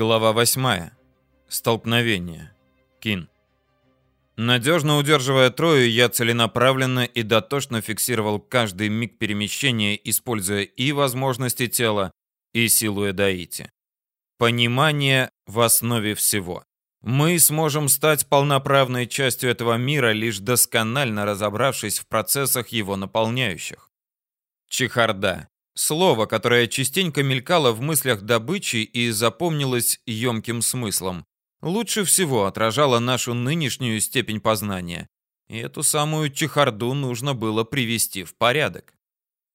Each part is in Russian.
Глава 8. Столкновение. Кин. Надежно удерживая Трою, я целенаправленно и дотошно фиксировал каждый миг перемещения, используя и возможности тела, и силу Эдаити. Понимание в основе всего. Мы сможем стать полноправной частью этого мира, лишь досконально разобравшись в процессах его наполняющих. Чехарда. Слово, которое частенько мелькало в мыслях добычи и запомнилось емким смыслом, лучше всего отражало нашу нынешнюю степень познания. И эту самую чехарду нужно было привести в порядок.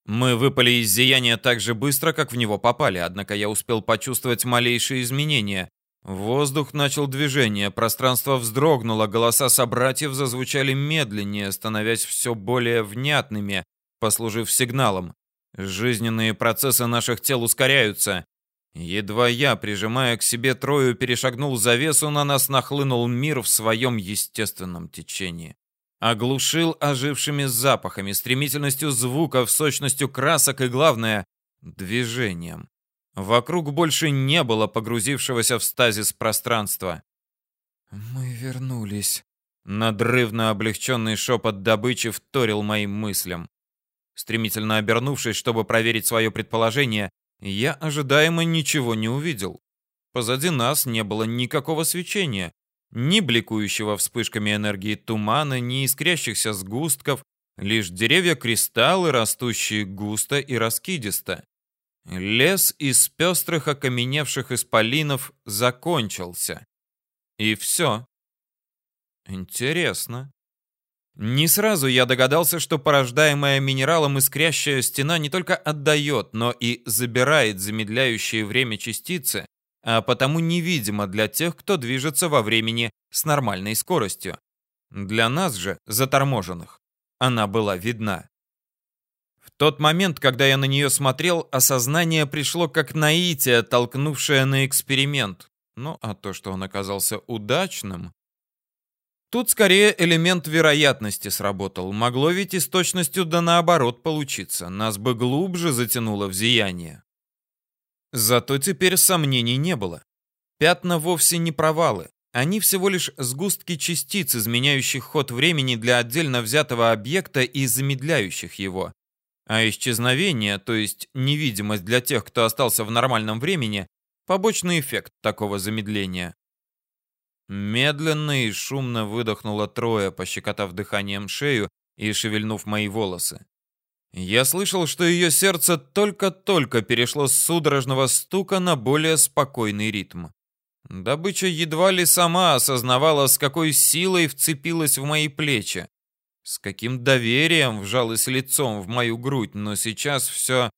Мы выпали из зияния так же быстро, как в него попали, однако я успел почувствовать малейшие изменения. Воздух начал движение, пространство вздрогнуло, голоса собратьев зазвучали медленнее, становясь все более внятными, послужив сигналом. Жизненные процессы наших тел ускоряются. Едва я, прижимая к себе Трою, перешагнул завесу, на нас нахлынул мир в своем естественном течении. Оглушил ожившими запахами, стремительностью звуков, сочностью красок и, главное, движением. Вокруг больше не было погрузившегося в стазис пространства. «Мы вернулись», — надрывно облегченный шепот добычи вторил моим мыслям. Стремительно обернувшись, чтобы проверить свое предположение, я ожидаемо ничего не увидел. Позади нас не было никакого свечения, ни бликующего вспышками энергии тумана, ни искрящихся сгустков, лишь деревья-кристаллы, растущие густо и раскидисто. Лес из пестрых окаменевших исполинов закончился. И все. Интересно. Не сразу я догадался, что порождаемая минералом искрящая стена не только отдает, но и забирает замедляющие время частицы, а потому невидима для тех, кто движется во времени с нормальной скоростью. Для нас же, заторможенных, она была видна. В тот момент, когда я на нее смотрел, осознание пришло как наитие, толкнувшее на эксперимент. Ну, а то, что он оказался удачным, Тут скорее элемент вероятности сработал. Могло ведь и с точностью да наоборот получиться. Нас бы глубже затянуло в зияние. Зато теперь сомнений не было. Пятна вовсе не провалы. Они всего лишь сгустки частиц, изменяющих ход времени для отдельно взятого объекта и замедляющих его. А исчезновение, то есть невидимость для тех, кто остался в нормальном времени, побочный эффект такого замедления. Медленно и шумно выдохнула Троя, пощекотав дыханием шею и шевельнув мои волосы. Я слышал, что ее сердце только-только перешло с судорожного стука на более спокойный ритм. Добыча едва ли сама осознавала, с какой силой вцепилась в мои плечи, с каким доверием вжалась лицом в мою грудь, но сейчас все...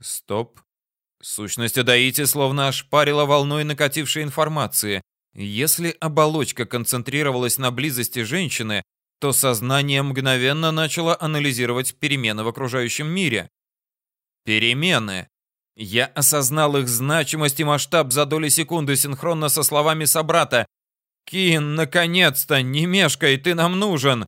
Стоп. Сущность Адаити словно ошпарила волной накатившей информации. Если оболочка концентрировалась на близости женщины, то сознание мгновенно начало анализировать перемены в окружающем мире. Перемены. Я осознал их значимость и масштаб за доли секунды синхронно со словами собрата. «Кин, наконец-то! Не мешкай, ты нам нужен!»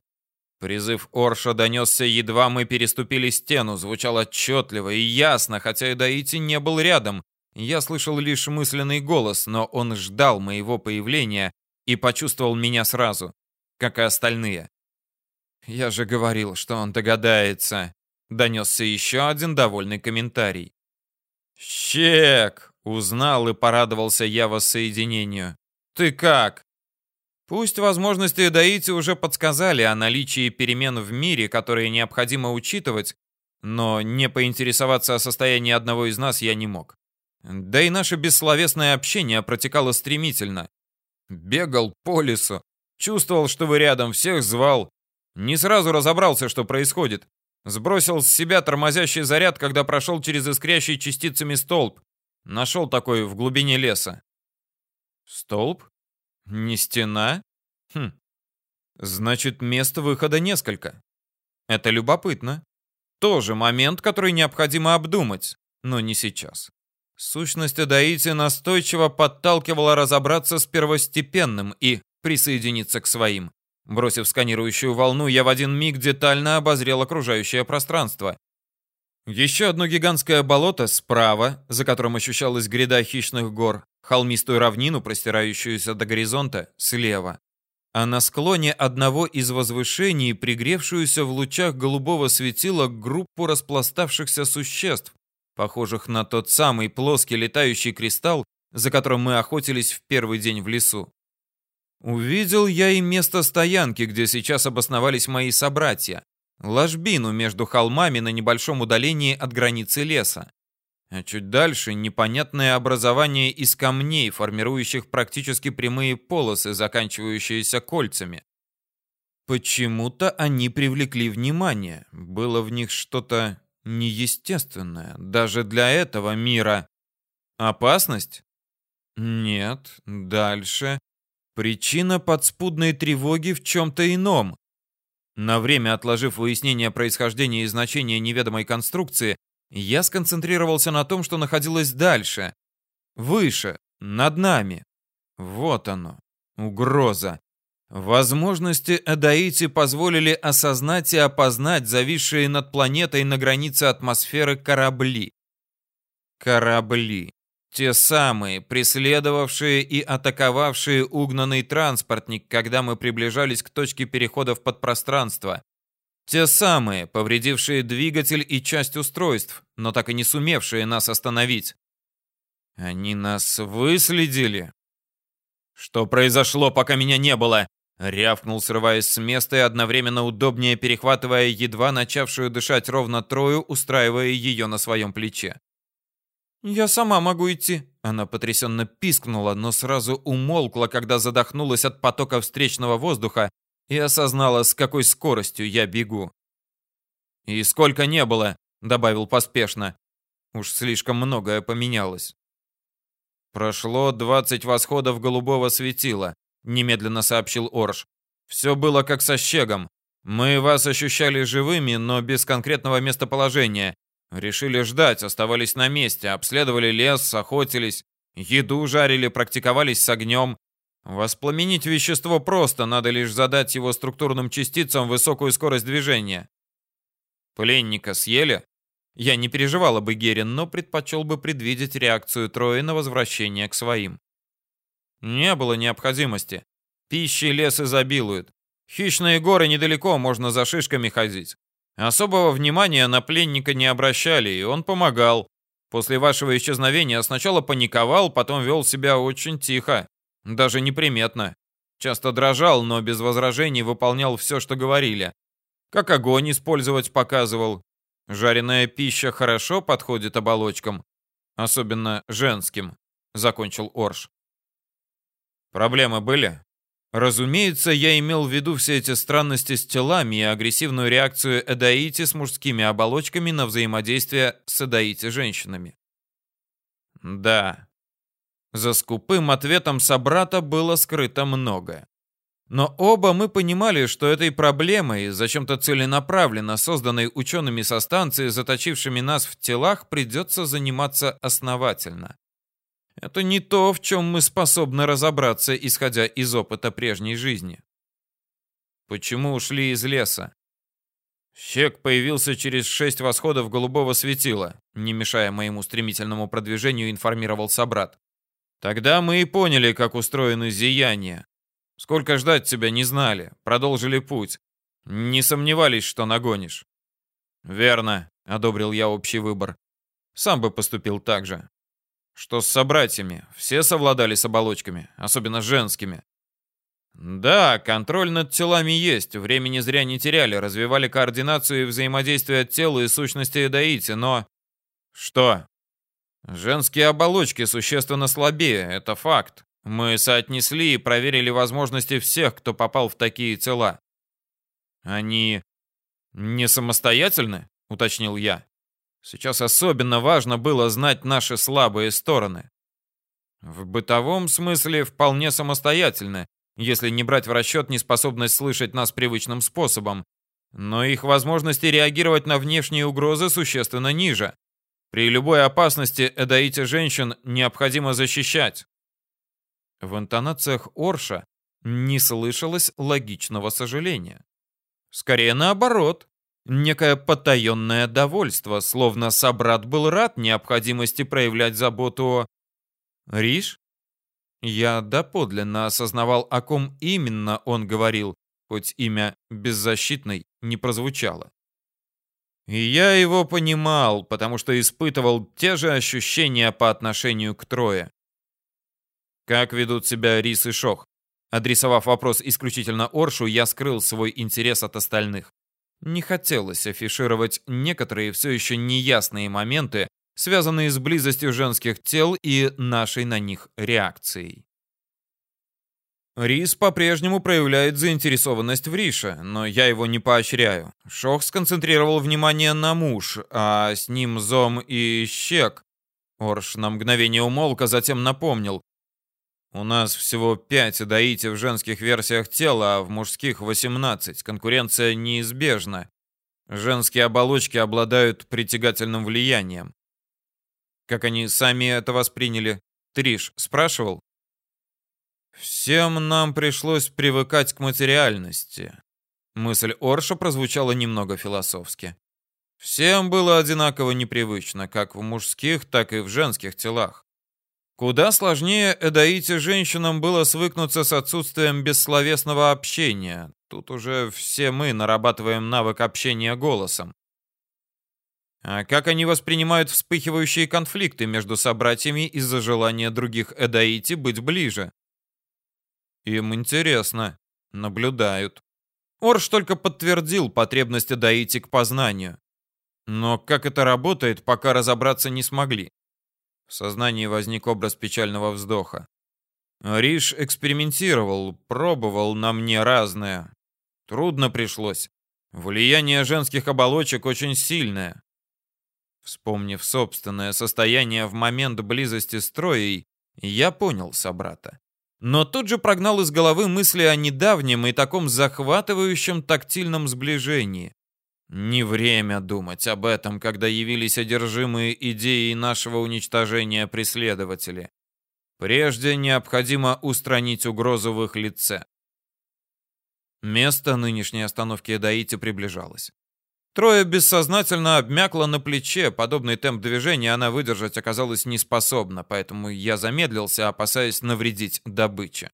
Призыв Орша донесся, едва мы переступили стену, звучал отчетливо и ясно, хотя и Даити не был рядом. Я слышал лишь мысленный голос, но он ждал моего появления и почувствовал меня сразу, как и остальные. «Я же говорил, что он догадается», — донесся еще один довольный комментарий. «Щек!» — узнал и порадовался я воссоединению. «Ты как?» Пусть возможности Даити уже подсказали о наличии перемен в мире, которые необходимо учитывать, но не поинтересоваться о состоянии одного из нас я не мог. Да и наше бессловесное общение протекало стремительно. Бегал по лесу, чувствовал, что вы рядом, всех звал. Не сразу разобрался, что происходит. Сбросил с себя тормозящий заряд, когда прошел через искрящий частицами столб. Нашел такой в глубине леса. Столб? Не стена? Хм. Значит, мест выхода несколько. Это любопытно. Тоже момент, который необходимо обдумать, но не сейчас. Сущность Адаити настойчиво подталкивала разобраться с первостепенным и присоединиться к своим. Бросив сканирующую волну, я в один миг детально обозрел окружающее пространство. Еще одно гигантское болото справа, за которым ощущалась гряда хищных гор, холмистую равнину, простирающуюся до горизонта, слева, а на склоне одного из возвышений пригревшуюся в лучах голубого светила группу распластавшихся существ, похожих на тот самый плоский летающий кристалл, за которым мы охотились в первый день в лесу. Увидел я и место стоянки, где сейчас обосновались мои собратья. Ложбину между холмами на небольшом удалении от границы леса. А чуть дальше непонятное образование из камней, формирующих практически прямые полосы, заканчивающиеся кольцами. Почему-то они привлекли внимание. Было в них что-то неестественное, даже для этого мира. Опасность? Нет. Дальше. Причина подспудной тревоги в чем-то ином. На время отложив выяснение происхождения и значения неведомой конструкции, я сконцентрировался на том, что находилось дальше. Выше, над нами. Вот оно. Угроза. Возможности Адаити позволили осознать и опознать зависшие над планетой на границе атмосферы корабли. Корабли. Те самые, преследовавшие и атаковавшие угнанный транспортник, когда мы приближались к точке перехода в подпространство. Те самые, повредившие двигатель и часть устройств, но так и не сумевшие нас остановить. Они нас выследили. Что произошло, пока меня не было? Рявкнул, срываясь с места и одновременно удобнее перехватывая едва начавшую дышать ровно Трою, устраивая ее на своем плече. «Я сама могу идти», — она потрясенно пискнула, но сразу умолкла, когда задохнулась от потока встречного воздуха и осознала, с какой скоростью я бегу. «И сколько не было», — добавил поспешно. Уж слишком многое поменялось. «Прошло двадцать восходов голубого светила», — немедленно сообщил Орш. «Все было как со щегом. Мы вас ощущали живыми, но без конкретного местоположения. Решили ждать, оставались на месте, обследовали лес, охотились, еду жарили, практиковались с огнем. Воспламенить вещество просто, надо лишь задать его структурным частицам высокую скорость движения. Пленника съели? Я не переживала бы Герин, но предпочел бы предвидеть реакцию Трои на возвращение к своим. Не было необходимости. Пищи лес изобилует. Хищные горы недалеко, можно за шишками ходить. Особого внимания на пленника не обращали, и он помогал. После вашего исчезновения сначала паниковал, потом вел себя очень тихо, даже неприметно. Часто дрожал, но без возражений выполнял все, что говорили. Как огонь использовать показывал. Жареная пища хорошо подходит оболочкам, особенно женским, закончил Орш. Проблемы были? Разумеется, я имел в виду все эти странности с телами и агрессивную реакцию Эдаити с мужскими оболочками на взаимодействие с Эдаити женщинами. Да. За скупым ответом собрата было скрыто многое. Но оба мы понимали, что этой проблемой, зачем-то целенаправленно созданной учеными со станции, заточившими нас в телах, придется заниматься основательно. Это не то, в чем мы способны разобраться, исходя из опыта прежней жизни. Почему ушли из леса? Щек появился через шесть восходов голубого светила, не мешая моему стремительному продвижению, информировал собрат. Тогда мы и поняли, как устроены зияния. Сколько ждать тебя не знали, продолжили путь. Не сомневались, что нагонишь. Верно, одобрил я общий выбор. Сам бы поступил так же. Что с собратьями? Все совладали с оболочками, особенно женскими. Да, контроль над телами есть, времени зря не теряли, развивали координацию и взаимодействие тела и сущности Эдаити, но... Что? Женские оболочки существенно слабее, это факт. Мы соотнесли и проверили возможности всех, кто попал в такие тела. Они не самостоятельны, уточнил я. Сейчас особенно важно было знать наши слабые стороны. В бытовом смысле вполне самостоятельны, если не брать в расчет неспособность слышать нас привычным способом, но их возможности реагировать на внешние угрозы существенно ниже. При любой опасности эдаите женщин необходимо защищать. В интонациях Орша не слышалось логичного сожаления. Скорее наоборот, некое потаенное довольство, словно собрат был рад необходимости проявлять заботу о... Риш? Я доподлинно осознавал, о ком именно он говорил, хоть имя «беззащитный» не прозвучало. И я его понимал, потому что испытывал те же ощущения по отношению к Трое. Как ведут себя Рис и Шох? Адресовав вопрос исключительно Оршу, я скрыл свой интерес от остальных. Не хотелось афишировать некоторые все еще неясные моменты, связанные с близостью женских тел и нашей на них реакцией. Рис по-прежнему проявляет заинтересованность в Рише, но я его не поощряю. Шох сконцентрировал внимание на муж, а с ним Зом и Щек. Орш на мгновение умолк, а затем напомнил. У нас всего пять даити в женских версиях тела, а в мужских 18. Конкуренция неизбежна. Женские оболочки обладают притягательным влиянием. Как они сами это восприняли? Триш спрашивал? Всем нам пришлось привыкать к материальности. Мысль Орша прозвучала немного философски. Всем было одинаково непривычно, как в мужских, так и в женских телах. Куда сложнее Эдаите женщинам было свыкнуться с отсутствием бессловесного общения. Тут уже все мы нарабатываем навык общения голосом. А как они воспринимают вспыхивающие конфликты между собратьями из-за желания других Эдаити быть ближе? Им интересно. Наблюдают. Орш только подтвердил потребность Адаити к познанию. Но как это работает, пока разобраться не смогли. В сознании возник образ печального вздоха. Риш экспериментировал, пробовал на мне разное. Трудно пришлось. Влияние женских оболочек очень сильное. Вспомнив собственное состояние в момент близости с Троей, я понял собрата но тут же прогнал из головы мысли о недавнем и таком захватывающем тактильном сближении. Не время думать об этом, когда явились одержимые идеей нашего уничтожения преследователи. Прежде необходимо устранить угрозу в их лице. Место нынешней остановки Эдаити приближалось. Трое бессознательно обмякло на плече. Подобный темп движения она выдержать оказалась не способна, поэтому я замедлился, опасаясь навредить добыче.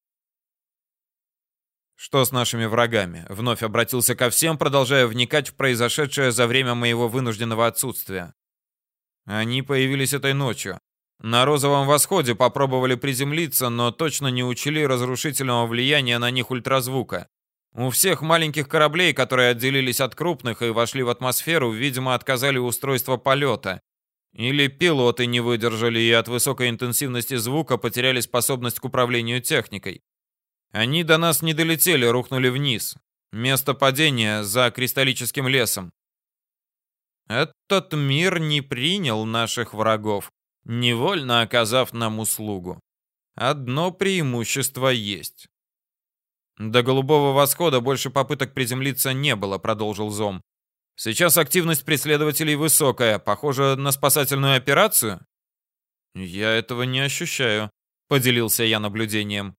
Что с нашими врагами? Вновь обратился ко всем, продолжая вникать в произошедшее за время моего вынужденного отсутствия. Они появились этой ночью. На розовом восходе попробовали приземлиться, но точно не учли разрушительного влияния на них ультразвука. У всех маленьких кораблей, которые отделились от крупных и вошли в атмосферу, видимо, отказали устройство полета. Или пилоты не выдержали и от высокой интенсивности звука потеряли способность к управлению техникой. Они до нас не долетели, рухнули вниз. Место падения за кристаллическим лесом. Этот мир не принял наших врагов, невольно оказав нам услугу. Одно преимущество есть. До голубого восхода больше попыток приземлиться не было, продолжил Зом. Сейчас активность преследователей высокая, похоже на спасательную операцию. Я этого не ощущаю, поделился я наблюдением.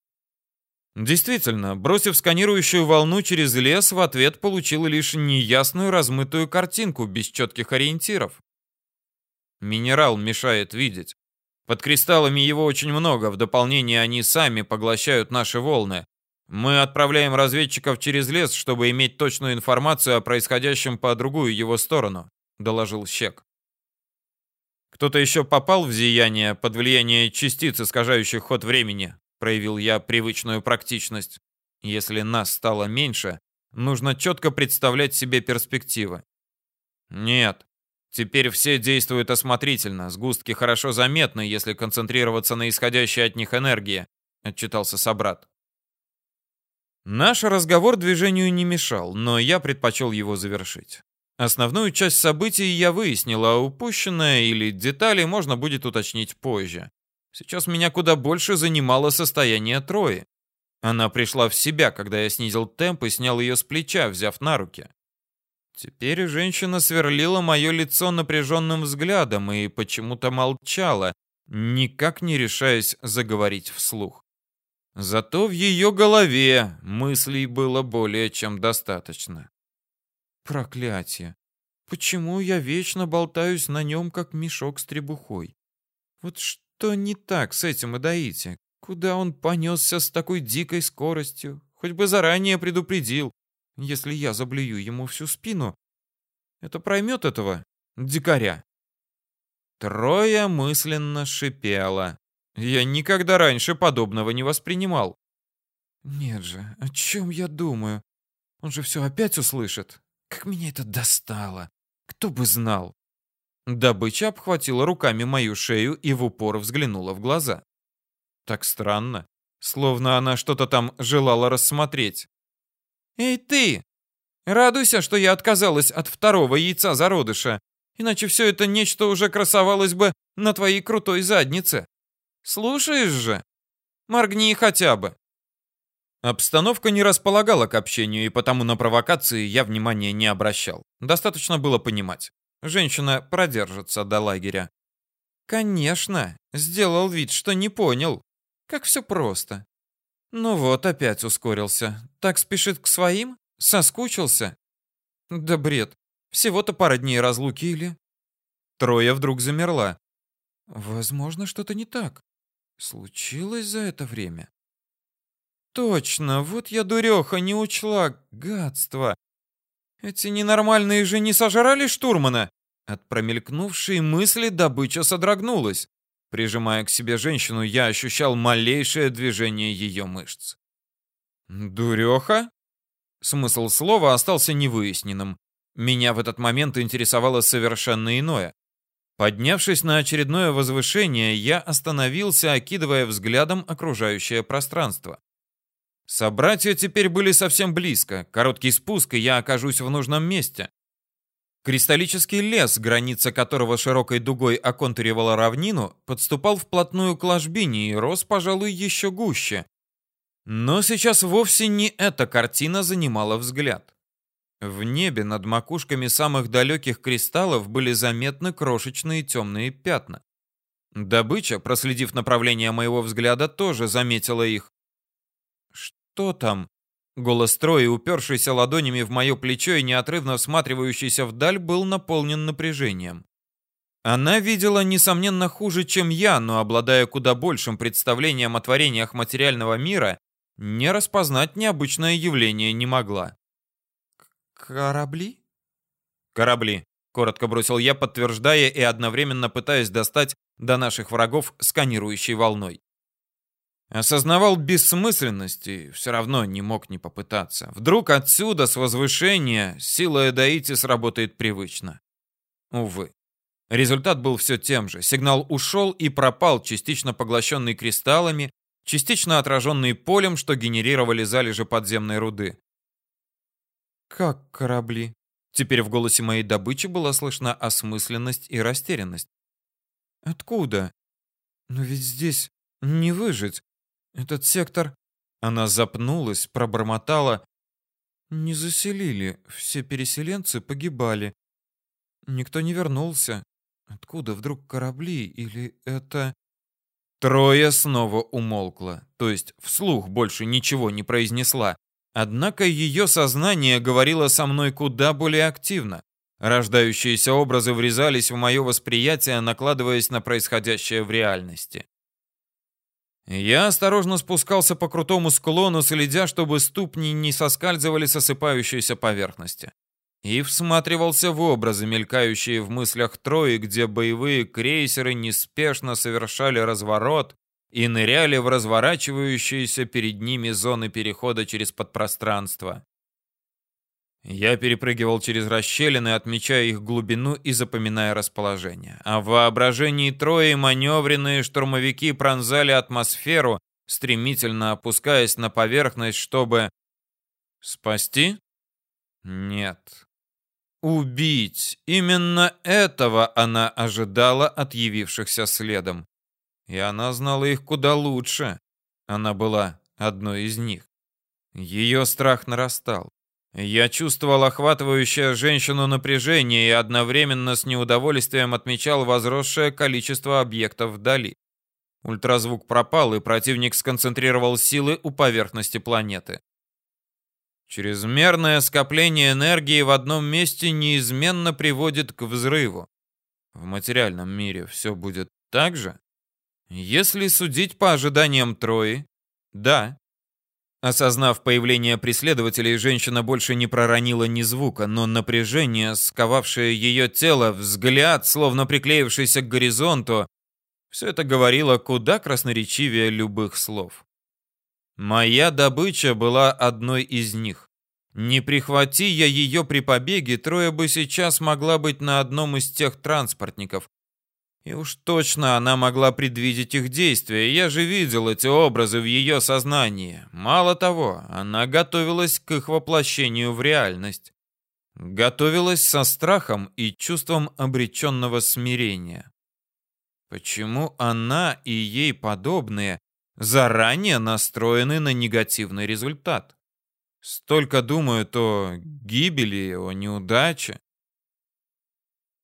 Действительно, бросив сканирующую волну через лес, в ответ получил лишь неясную размытую картинку без четких ориентиров. Минерал мешает видеть. Под кристаллами его очень много, в дополнение они сами поглощают наши волны. Мы отправляем разведчиков через лес, чтобы иметь точную информацию о происходящем по другую его сторону», — доложил Щек. «Кто-то еще попал в зияние под влияние частиц, искажающих ход времени?» — проявил я привычную практичность. «Если нас стало меньше, нужно четко представлять себе перспективы». «Нет. Теперь все действуют осмотрительно. Сгустки хорошо заметны, если концентрироваться на исходящей от них энергии», — отчитался собрат. Наш разговор движению не мешал, но я предпочел его завершить. Основную часть событий я выяснил, а упущенное или детали можно будет уточнить позже. Сейчас меня куда больше занимало состояние Трои. Она пришла в себя, когда я снизил темп и снял ее с плеча, взяв на руки. Теперь женщина сверлила мое лицо напряженным взглядом и почему-то молчала, никак не решаясь заговорить вслух. Зато в ее голове мыслей было более чем достаточно. Проклятие! Почему я вечно болтаюсь на нем, как мешок с требухой? Вот что не так с этим Адаите? Куда он понесся с такой дикой скоростью? Хоть бы заранее предупредил. Если я заблюю ему всю спину, это проймет этого дикаря. Трое мысленно шипело. Я никогда раньше подобного не воспринимал. Нет же, о чем я думаю? Он же все опять услышит. Как меня это достало. Кто бы знал. Добыча обхватила руками мою шею и в упор взглянула в глаза. Так странно. Словно она что-то там желала рассмотреть. «Эй ты! Радуйся, что я отказалась от второго яйца зародыша, иначе все это нечто уже красовалось бы на твоей крутой заднице. Слушаешь же? Моргни хотя бы!» Обстановка не располагала к общению, и потому на провокации я внимания не обращал. Достаточно было понимать. Женщина продержится до лагеря. Конечно, сделал вид, что не понял. Как все просто. Ну вот, опять ускорился. Так спешит к своим? Соскучился? Да бред. Всего-то пара дней разлуки или... Троя вдруг замерла. Возможно, что-то не так. Случилось за это время. Точно, вот я дуреха не учла. Гадство. Эти ненормальные же не сожрали штурмана? От промелькнувшей мысли добыча содрогнулась. Прижимая к себе женщину, я ощущал малейшее движение ее мышц. «Дуреха?» Смысл слова остался невыясненным. Меня в этот момент интересовало совершенно иное. Поднявшись на очередное возвышение, я остановился, окидывая взглядом окружающее пространство. Собратья теперь были совсем близко. Короткий спуск, и я окажусь в нужном месте. Кристаллический лес, граница которого широкой дугой оконтуривала равнину, подступал вплотную к ложбине и рос, пожалуй, еще гуще. Но сейчас вовсе не эта картина занимала взгляд. В небе над макушками самых далеких кристаллов были заметны крошечные темные пятна. Добыча, проследив направление моего взгляда, тоже заметила их. «Что там?» Голос Трои, упершийся ладонями в мое плечо и неотрывно всматривающийся вдаль, был наполнен напряжением. Она видела, несомненно, хуже, чем я, но, обладая куда большим представлением о творениях материального мира, не распознать необычное явление не могла. «Корабли?» «Корабли», — коротко бросил я, подтверждая и одновременно пытаясь достать до наших врагов сканирующей волной. Осознавал бессмысленность и все равно не мог не попытаться. Вдруг отсюда, с возвышения, сила Эдаити сработает привычно. Увы. Результат был все тем же. Сигнал ушел и пропал, частично поглощенный кристаллами, частично отраженный полем, что генерировали залежи подземной руды. «Как корабли?» Теперь в голосе моей добычи была слышна осмысленность и растерянность. «Откуда? Но ведь здесь не выжить. Этот сектор...» Она запнулась, пробормотала. «Не заселили. Все переселенцы погибали. Никто не вернулся. Откуда вдруг корабли? Или это...» Трое снова умолкла, то есть вслух больше ничего не произнесла. Однако ее сознание говорило со мной куда более активно. Рождающиеся образы врезались в мое восприятие, накладываясь на происходящее в реальности. Я осторожно спускался по крутому склону, следя, чтобы ступни не соскальзывали с осыпающейся поверхности. И всматривался в образы, мелькающие в мыслях Трои, где боевые крейсеры неспешно совершали разворот и ныряли в разворачивающиеся перед ними зоны перехода через подпространство. Я перепрыгивал через расщелины, отмечая их глубину и запоминая расположение. А в воображении Трои маневренные штурмовики пронзали атмосферу, стремительно опускаясь на поверхность, чтобы... Спасти? Нет. Убить. Именно этого она ожидала от явившихся следом. И она знала их куда лучше. Она была одной из них. Ее страх нарастал. Я чувствовал охватывающее женщину напряжение и одновременно с неудовольствием отмечал возросшее количество объектов вдали. Ультразвук пропал, и противник сконцентрировал силы у поверхности планеты. Чрезмерное скопление энергии в одном месте неизменно приводит к взрыву. В материальном мире все будет так же? Если судить по ожиданиям Трои, да. Осознав появление преследователей, женщина больше не проронила ни звука, но напряжение, сковавшее ее тело, взгляд, словно приклеившийся к горизонту, все это говорило куда красноречивее любых слов. Моя добыча была одной из них. Не прихвати я ее при побеге, Троя бы сейчас могла быть на одном из тех транспортников. И уж точно она могла предвидеть их действия. Я же видел эти образы в ее сознании. Мало того, она готовилась к их воплощению в реальность. Готовилась со страхом и чувством обреченного смирения. Почему она и ей подобные заранее настроены на негативный результат? Столько думают о гибели, о неудаче.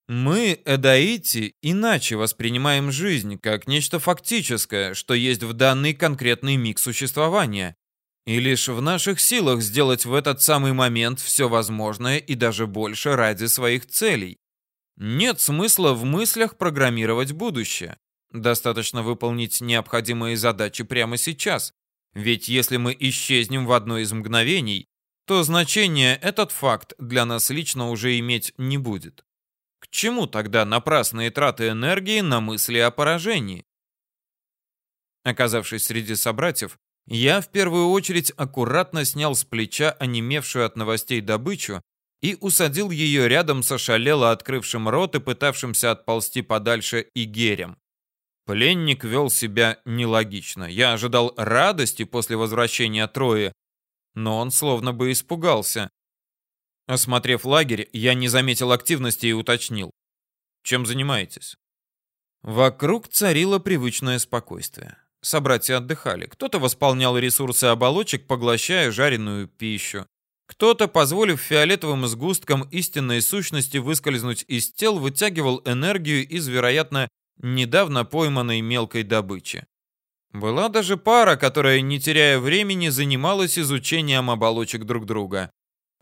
Мы, эдаити, иначе воспринимаем жизнь как нечто фактическое, что есть в данный конкретный миг существования. И лишь в наших силах сделать в этот самый момент все возможное и даже больше ради своих целей. Нет смысла в мыслях программировать будущее. Достаточно выполнить необходимые задачи прямо сейчас. Ведь если мы исчезнем в одно из мгновений, то значение этот факт для нас лично уже иметь не будет. К чему тогда напрасные траты энергии на мысли о поражении? Оказавшись среди собратьев, я в первую очередь аккуратно снял с плеча онемевшую от новостей добычу и усадил ее рядом с ошалело открывшим рот и пытавшимся отползти подальше Игерем. Пленник вел себя нелогично. Я ожидал радости после возвращения Трои, но он словно бы испугался. Осмотрев лагерь, я не заметил активности и уточнил. Чем занимаетесь? Вокруг царило привычное спокойствие. Собратья отдыхали. Кто-то восполнял ресурсы оболочек, поглощая жареную пищу. Кто-то, позволив фиолетовым сгусткам истинной сущности выскользнуть из тел, вытягивал энергию из, вероятно, недавно пойманной мелкой добычи. Была даже пара, которая, не теряя времени, занималась изучением оболочек друг друга.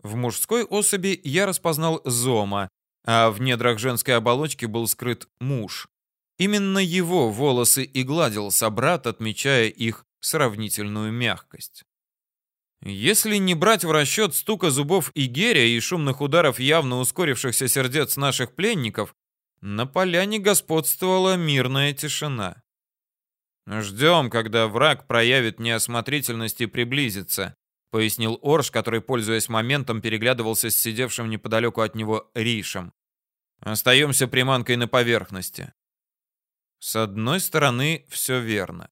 В мужской особи я распознал зома, а в недрах женской оболочки был скрыт муж. Именно его волосы и гладил собрат, отмечая их сравнительную мягкость. Если не брать в расчет стука зубов Игеря и шумных ударов явно ускорившихся сердец наших пленников, на поляне господствовала мирная тишина. «Ждем, когда враг проявит неосмотрительность и приблизится», пояснил Орш, который, пользуясь моментом, переглядывался с сидевшим неподалеку от него Ришем. «Остаемся приманкой на поверхности». С одной стороны, все верно.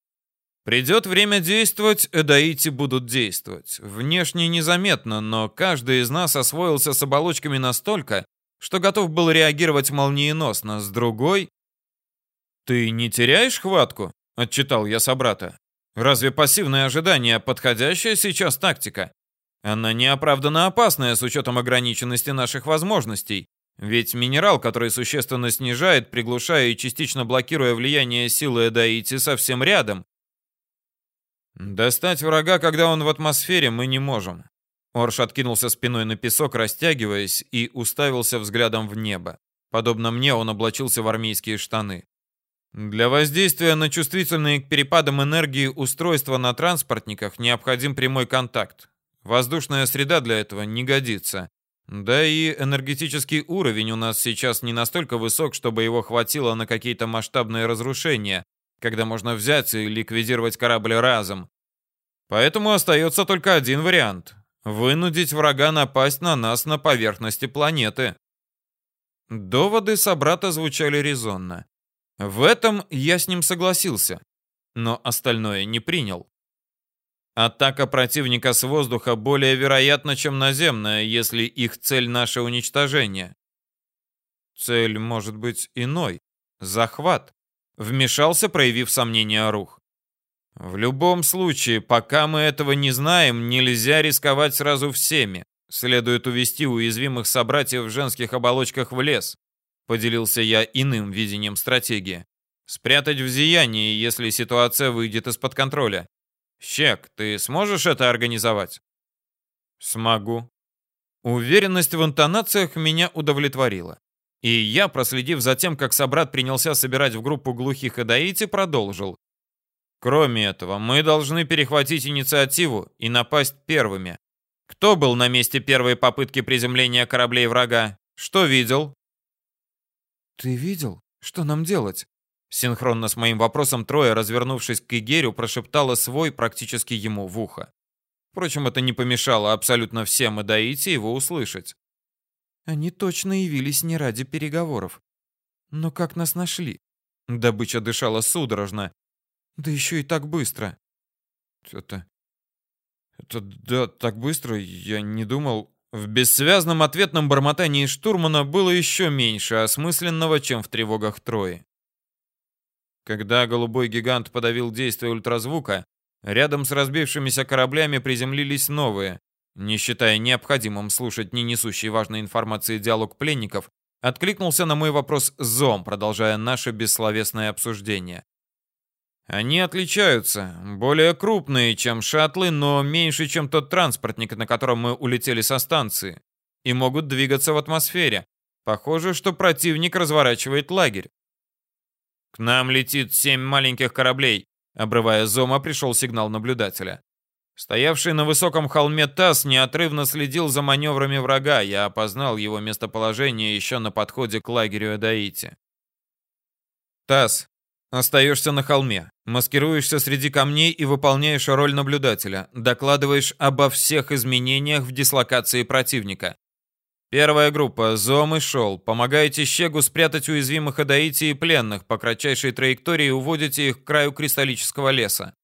Придет время действовать, эдаити будут действовать. Внешне незаметно, но каждый из нас освоился с оболочками настолько, что готов был реагировать молниеносно. С другой... «Ты не теряешь хватку?» — отчитал я собрата. «Разве пассивное ожидание — подходящая сейчас тактика? Она неоправданно опасная с учетом ограниченности наших возможностей. Ведь минерал, который существенно снижает, приглушая и частично блокируя влияние силы Эдаити, совсем рядом. Достать врага, когда он в атмосфере, мы не можем. Орш откинулся спиной на песок, растягиваясь, и уставился взглядом в небо. Подобно мне, он облачился в армейские штаны. Для воздействия на чувствительные к перепадам энергии устройства на транспортниках необходим прямой контакт. Воздушная среда для этого не годится. Да и энергетический уровень у нас сейчас не настолько высок, чтобы его хватило на какие-то масштабные разрушения, когда можно взять и ликвидировать корабль разом. Поэтому остается только один вариант Вынудить врага напасть на нас на поверхности планеты. Доводы собрата звучали резонно. В этом я с ним согласился, но остальное не принял. Атака противника с воздуха более вероятна, чем наземная, если их цель наше уничтожение. Цель может быть иной. Захват. Вмешался, проявив сомнение Рух. В любом случае, пока мы этого не знаем, нельзя рисковать сразу всеми. Следует увести уязвимых собратьев в женских оболочках в лес. Поделился я иным видением стратегии. Спрятать в зиянии, если ситуация выйдет из-под контроля. Щек, ты сможешь это организовать? Смогу. Уверенность в интонациях меня удовлетворила. И я, проследив за тем, как собрат принялся собирать в группу глухих и Даити, продолжил. Кроме этого, мы должны перехватить инициативу и напасть первыми. Кто был на месте первой попытки приземления кораблей врага? Что видел? Ты видел? Что нам делать? Синхронно с моим вопросом трое, развернувшись к Игерю, прошептала свой практически ему в ухо. Впрочем, это не помешало абсолютно всем и Даити его услышать. Они точно явились не ради переговоров. Но как нас нашли? Добыча дышала судорожно. Да еще и так быстро. Это... Это да, так быстро, я не думал. В бессвязном ответном бормотании штурмана было еще меньше осмысленного, чем в тревогах Трои. Когда голубой гигант подавил действие ультразвука, рядом с разбившимися кораблями приземлились новые. Не считая необходимым слушать не несущий важной информации диалог пленников, откликнулся на мой вопрос Зом, продолжая наше бессловесное обсуждение. Они отличаются, более крупные, чем шаттлы, но меньше, чем тот транспортник, на котором мы улетели со станции, и могут двигаться в атмосфере. Похоже, что противник разворачивает лагерь. К нам летит семь маленьких кораблей. Обрывая Зома, пришел сигнал наблюдателя. Стоявший на высоком холме Тасс неотрывно следил за маневрами врага. Я опознал его местоположение еще на подходе к лагерю Эдаити. Тасс, Остаешься на холме, маскируешься среди камней и выполняешь роль наблюдателя. Докладываешь обо всех изменениях в дислокации противника. Первая группа, Зом и Шел, помогаете Щегу спрятать уязвимых Адаити и пленных, по кратчайшей траектории уводите их к краю кристаллического леса.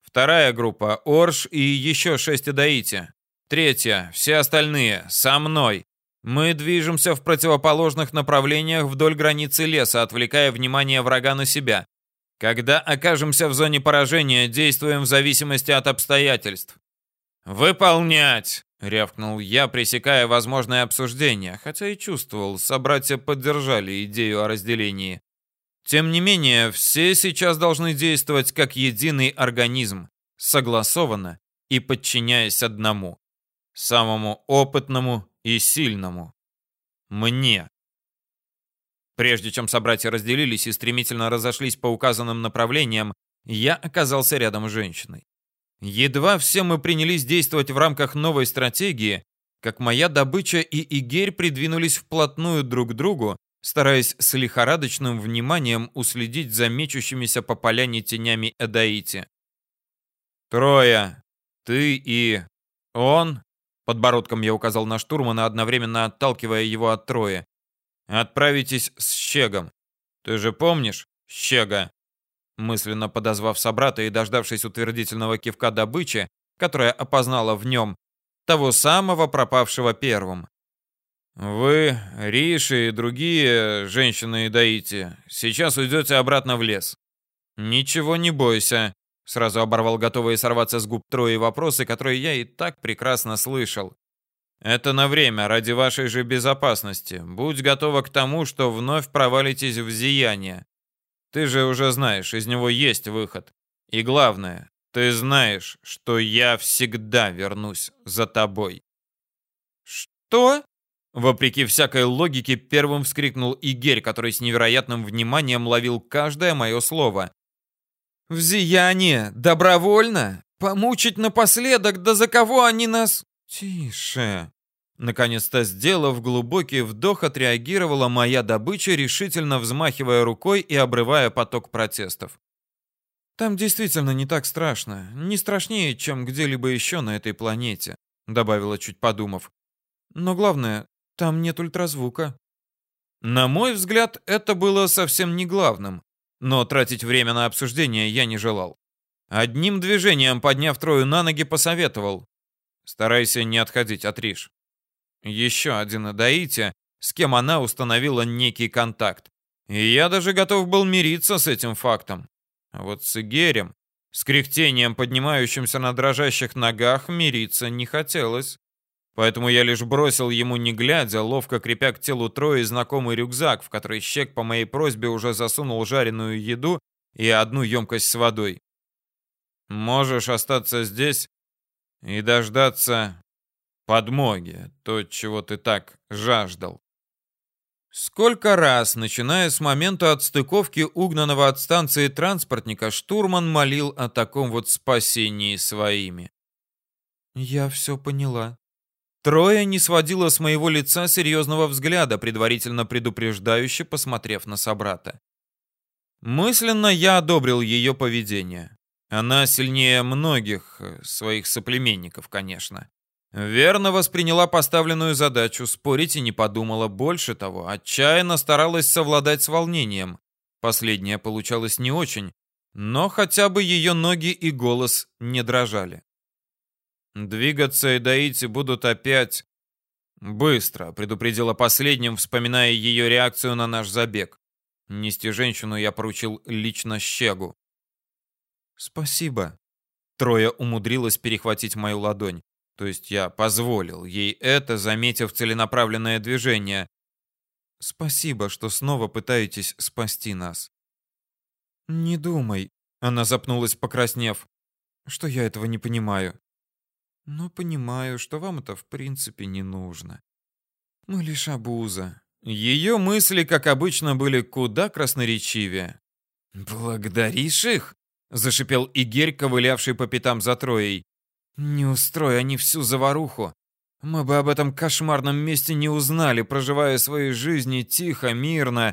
Вторая группа, Орш и еще шесть Адаити. Третья, все остальные, со мной. Мы движемся в противоположных направлениях вдоль границы леса, отвлекая внимание врага на себя. Когда окажемся в зоне поражения, действуем в зависимости от обстоятельств. «Выполнять!» — рявкнул я, пресекая возможное обсуждение, хотя и чувствовал, собратья поддержали идею о разделении. Тем не менее, все сейчас должны действовать как единый организм, согласованно и подчиняясь одному, самому опытному и сильному. Мне. Прежде чем собратья разделились и стремительно разошлись по указанным направлениям, я оказался рядом с женщиной. Едва все мы принялись действовать в рамках новой стратегии, как моя добыча и Игерь придвинулись вплотную друг к другу, стараясь с лихорадочным вниманием уследить за мечущимися по поляне тенями Эдаити. «Трое, ты и он Подбородком я указал на штурмана, одновременно отталкивая его от Трои. «Отправитесь с Щегом. Ты же помнишь Щега?» Мысленно подозвав собрата и дождавшись утвердительного кивка добычи, которая опознала в нем того самого пропавшего первым. «Вы, Риши и другие женщины и Даити, сейчас уйдете обратно в лес. Ничего не бойся. Сразу оборвал готовые сорваться с губ трое вопросы, которые я и так прекрасно слышал. Это на время, ради вашей же безопасности. Будь готова к тому, что вновь провалитесь в зияние. Ты же уже знаешь, из него есть выход. И главное, ты знаешь, что я всегда вернусь за тобой. Что? Вопреки всякой логике, первым вскрикнул Игерь, который с невероятным вниманием ловил каждое мое слово. «Взияние! Добровольно? Помучить напоследок? Да за кого они нас...» «Тише!» Наконец-то, сделав глубокий вдох, отреагировала моя добыча, решительно взмахивая рукой и обрывая поток протестов. «Там действительно не так страшно. Не страшнее, чем где-либо еще на этой планете», добавила чуть подумав. «Но главное, там нет ультразвука». На мой взгляд, это было совсем не главным но тратить время на обсуждение я не желал. Одним движением, подняв Трою на ноги, посоветовал. Старайся не отходить от Риш. Еще один Адаити, с кем она установила некий контакт. И я даже готов был мириться с этим фактом. А вот с Игерем, с кряхтением, поднимающимся на дрожащих ногах, мириться не хотелось. Поэтому я лишь бросил ему не глядя, ловко крепя к телу Трои знакомый рюкзак, в который Щек по моей просьбе уже засунул жареную еду и одну емкость с водой. Можешь остаться здесь и дождаться подмоги, то, чего ты так жаждал. Сколько раз, начиная с момента отстыковки угнанного от станции транспортника, штурман молил о таком вот спасении своими. Я все поняла. Трое не сводила с моего лица серьезного взгляда, предварительно предупреждающе посмотрев на собрата. Мысленно я одобрил ее поведение. Она сильнее многих э, своих соплеменников, конечно. Верно восприняла поставленную задачу, спорить и не подумала. Больше того, отчаянно старалась совладать с волнением. Последнее получалось не очень, но хотя бы ее ноги и голос не дрожали. Двигаться и доить будут опять быстро, предупредила последним, вспоминая ее реакцию на наш забег. Нести женщину я поручил лично Щегу. Спасибо. Трое умудрилась перехватить мою ладонь. То есть я позволил ей это, заметив целенаправленное движение. Спасибо, что снова пытаетесь спасти нас. Не думай, она запнулась, покраснев, что я этого не понимаю. Но понимаю, что вам это в принципе не нужно. Мы лишь обуза. Ее мысли, как обычно, были куда красноречивее. «Благодаришь их?» — зашипел Игерь, ковылявший по пятам за Троей. Не устрой они всю заваруху. Мы бы об этом кошмарном месте не узнали, проживая свои жизни тихо, мирно.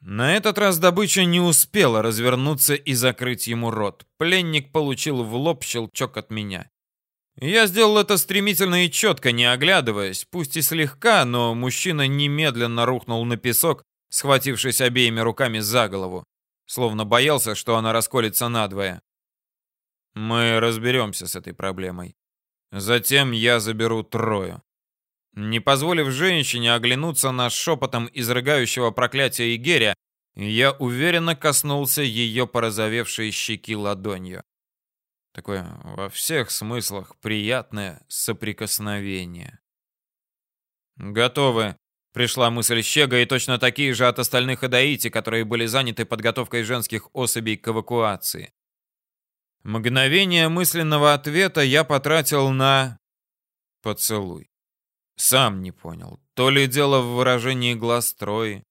На этот раз добыча не успела развернуться и закрыть ему рот. Пленник получил в лоб щелчок от меня. Я сделал это стремительно и четко, не оглядываясь, пусть и слегка, но мужчина немедленно рухнул на песок, схватившись обеими руками за голову, словно боялся, что она расколется надвое. Мы разберемся с этой проблемой. Затем я заберу Трою. Не позволив женщине оглянуться на шепотом изрыгающего проклятия Игеря, я уверенно коснулся ее порозовевшей щеки ладонью. Такое во всех смыслах приятное соприкосновение. «Готовы», — пришла мысль Щега, и точно такие же от остальных Адаити, которые были заняты подготовкой женских особей к эвакуации. Мгновение мысленного ответа я потратил на... поцелуй. Сам не понял, то ли дело в выражении глаз Трои,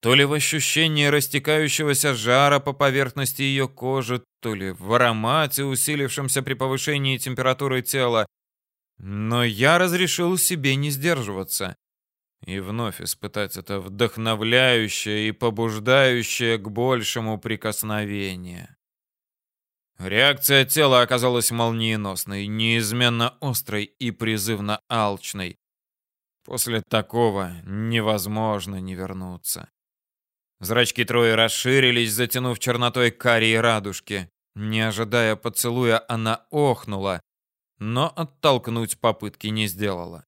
то ли в ощущении растекающегося жара по поверхности ее кожи, то ли в аромате, усилившемся при повышении температуры тела. Но я разрешил себе не сдерживаться и вновь испытать это вдохновляющее и побуждающее к большему прикосновение. Реакция тела оказалась молниеносной, неизменно острой и призывно алчной. После такого невозможно не вернуться. Зрачки Трои расширились, затянув чернотой карие радужки. Не ожидая поцелуя, она охнула, но оттолкнуть попытки не сделала.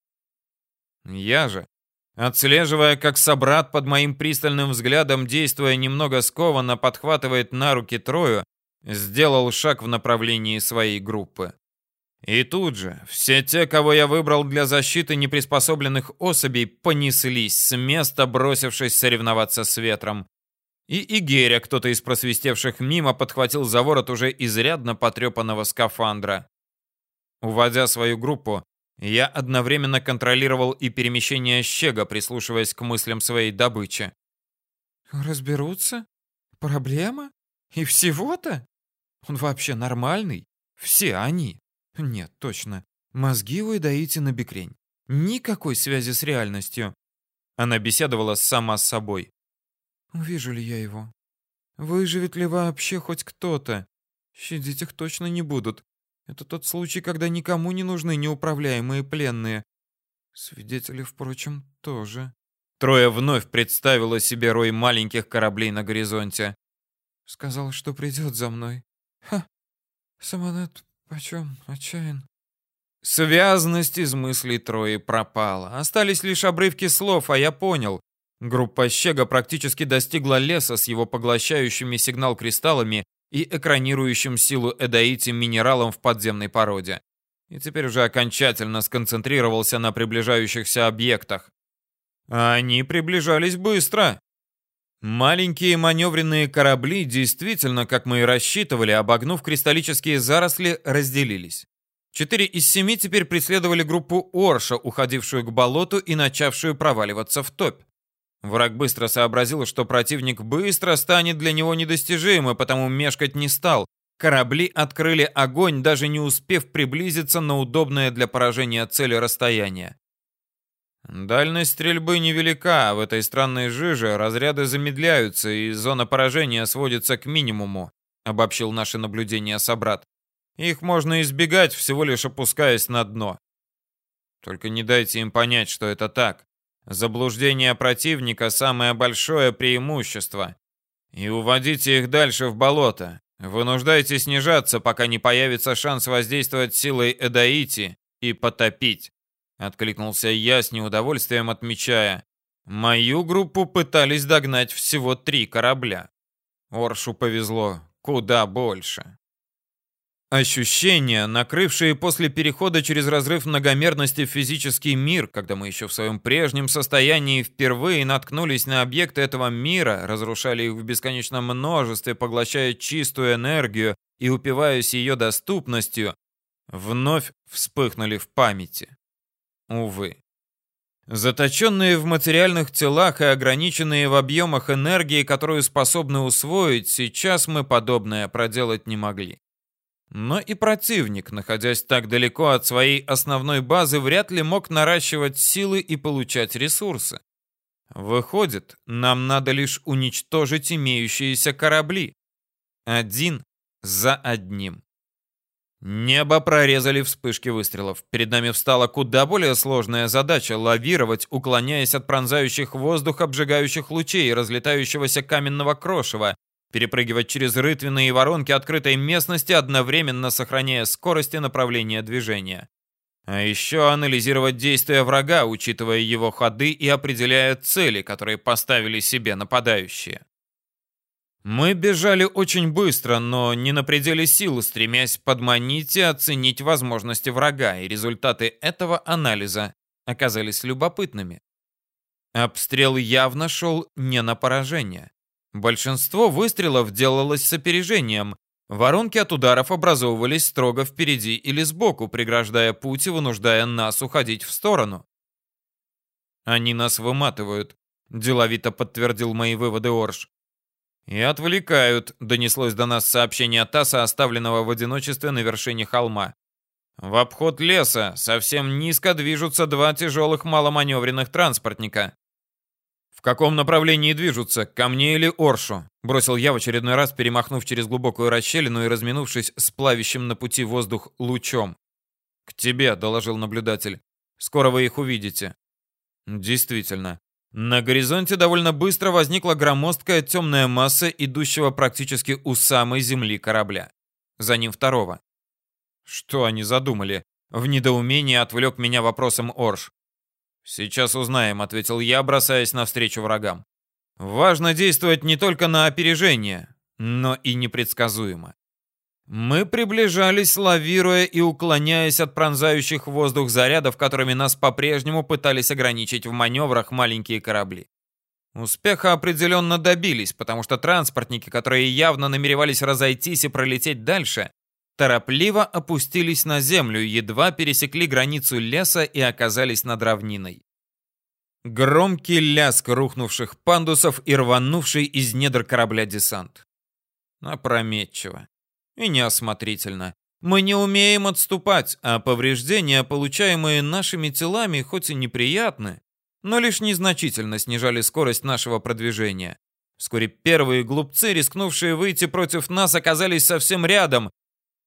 Я же, отслеживая, как собрат под моим пристальным взглядом, действуя немного скованно, подхватывает на руки Трою, сделал шаг в направлении своей группы. И тут же все те, кого я выбрал для защиты неприспособленных особей, понеслись с места, бросившись соревноваться с ветром. И Игеря, кто-то из просвистевших мимо, подхватил за ворот уже изрядно потрепанного скафандра. Уводя свою группу, я одновременно контролировал и перемещение щега, прислушиваясь к мыслям своей добычи. «Разберутся? Проблема? И всего-то?» Он вообще нормальный? Все они. Нет, точно. Мозги у Идаити на бекрень. Никакой связи с реальностью. Она беседовала сама с собой. Увижу ли я его? Выживет ли вообще хоть кто-то? Щадить их точно не будут. Это тот случай, когда никому не нужны неуправляемые пленные. Свидетели, впрочем, тоже. Трое вновь представила себе рой маленьких кораблей на горизонте. Сказал, что придет за мной. Ха, самонет почем отчаян. Связность из мыслей Трои пропала. Остались лишь обрывки слов, а я понял. Группа Щега практически достигла леса с его поглощающими сигнал кристаллами и экранирующим силу Эдаити минералом в подземной породе. И теперь уже окончательно сконцентрировался на приближающихся объектах. А они приближались быстро. Маленькие маневренные корабли действительно, как мы и рассчитывали, обогнув кристаллические заросли, разделились. Четыре из семи теперь преследовали группу Орша, уходившую к болоту и начавшую проваливаться в топь. Враг быстро сообразил, что противник быстро станет для него недостижим, и потому мешкать не стал. Корабли открыли огонь, даже не успев приблизиться на удобное для поражения цели расстояние. Дальность стрельбы невелика, в этой странной жиже разряды замедляются, и зона поражения сводится к минимуму, обобщил наше наблюдение собрат. Их можно избегать, всего лишь опускаясь на дно. Только не дайте им понять, что это так. Заблуждение противника – самое большое преимущество. И уводите их дальше в болото. Вынуждайте снижаться, пока не появится шанс воздействовать силой Эдаити и потопить. Откликнулся я с неудовольствием, отмечая. Мою группу пытались догнать всего три корабля. Оршу повезло куда больше. Ощущения, накрывшие после перехода через разрыв многомерности в физический мир, когда мы еще в своем прежнем состоянии впервые наткнулись на объекты этого мира, разрушали их в бесконечном множестве, поглощая чистую энергию и упиваясь ее доступностью, вновь вспыхнули в памяти. Увы. Заточенные в материальных телах и ограниченные в объемах энергии, которую способны усвоить, сейчас мы подобное проделать не могли. Но и противник, находясь так далеко от своей основной базы, вряд ли мог наращивать силы и получать ресурсы. Выходит, нам надо лишь уничтожить имеющиеся корабли. Один за одним. Небо прорезали вспышки выстрелов. Перед нами встала куда более сложная задача — лавировать, уклоняясь от пронзающих воздух обжигающих лучей и разлетающегося каменного крошева, перепрыгивать через рытвенные воронки открытой местности, одновременно сохраняя скорость и направление движения. А еще анализировать действия врага, учитывая его ходы и определяя цели, которые поставили себе нападающие. Мы бежали очень быстро, но не на пределе сил, стремясь подманить и оценить возможности врага, и результаты этого анализа оказались любопытными. Обстрел явно шел не на поражение. Большинство выстрелов делалось с опережением. Воронки от ударов образовывались строго впереди или сбоку, преграждая путь и вынуждая нас уходить в сторону. «Они нас выматывают», — деловито подтвердил мои выводы Орш. «И отвлекают», — донеслось до нас сообщение ТАССа, оставленного в одиночестве на вершине холма. В обход леса совсем низко движутся два тяжелых маломаневренных транспортника. «В каком направлении движутся, ко мне или Оршу?» Бросил я в очередной раз, перемахнув через глубокую расщелину и разминувшись с плавящим на пути воздух лучом. «К тебе», — доложил наблюдатель. «Скоро вы их увидите». Действительно. На горизонте довольно быстро возникла громоздкая темная масса, идущего практически у самой земли корабля. За ним второго. Что они задумали? В недоумении отвлек меня вопросом Орш. «Сейчас узнаем», — ответил я, бросаясь навстречу врагам. «Важно действовать не только на опережение, но и непредсказуемо». Мы приближались, лавируя и уклоняясь от пронзающих воздух зарядов, которыми нас по-прежнему пытались ограничить в маневрах маленькие корабли. Успеха определенно добились, потому что транспортники, которые явно намеревались разойтись и пролететь дальше, торопливо опустились на землю, едва пересекли границу леса и оказались над равниной. Громкий ляск рухнувших пандусов и рванувший из недр корабля десант. Опрометчиво и неосмотрительно. Мы не умеем отступать, а повреждения, получаемые нашими телами, хоть и неприятны, но лишь незначительно снижали скорость нашего продвижения. Вскоре первые глупцы, рискнувшие выйти против нас, оказались совсем рядом,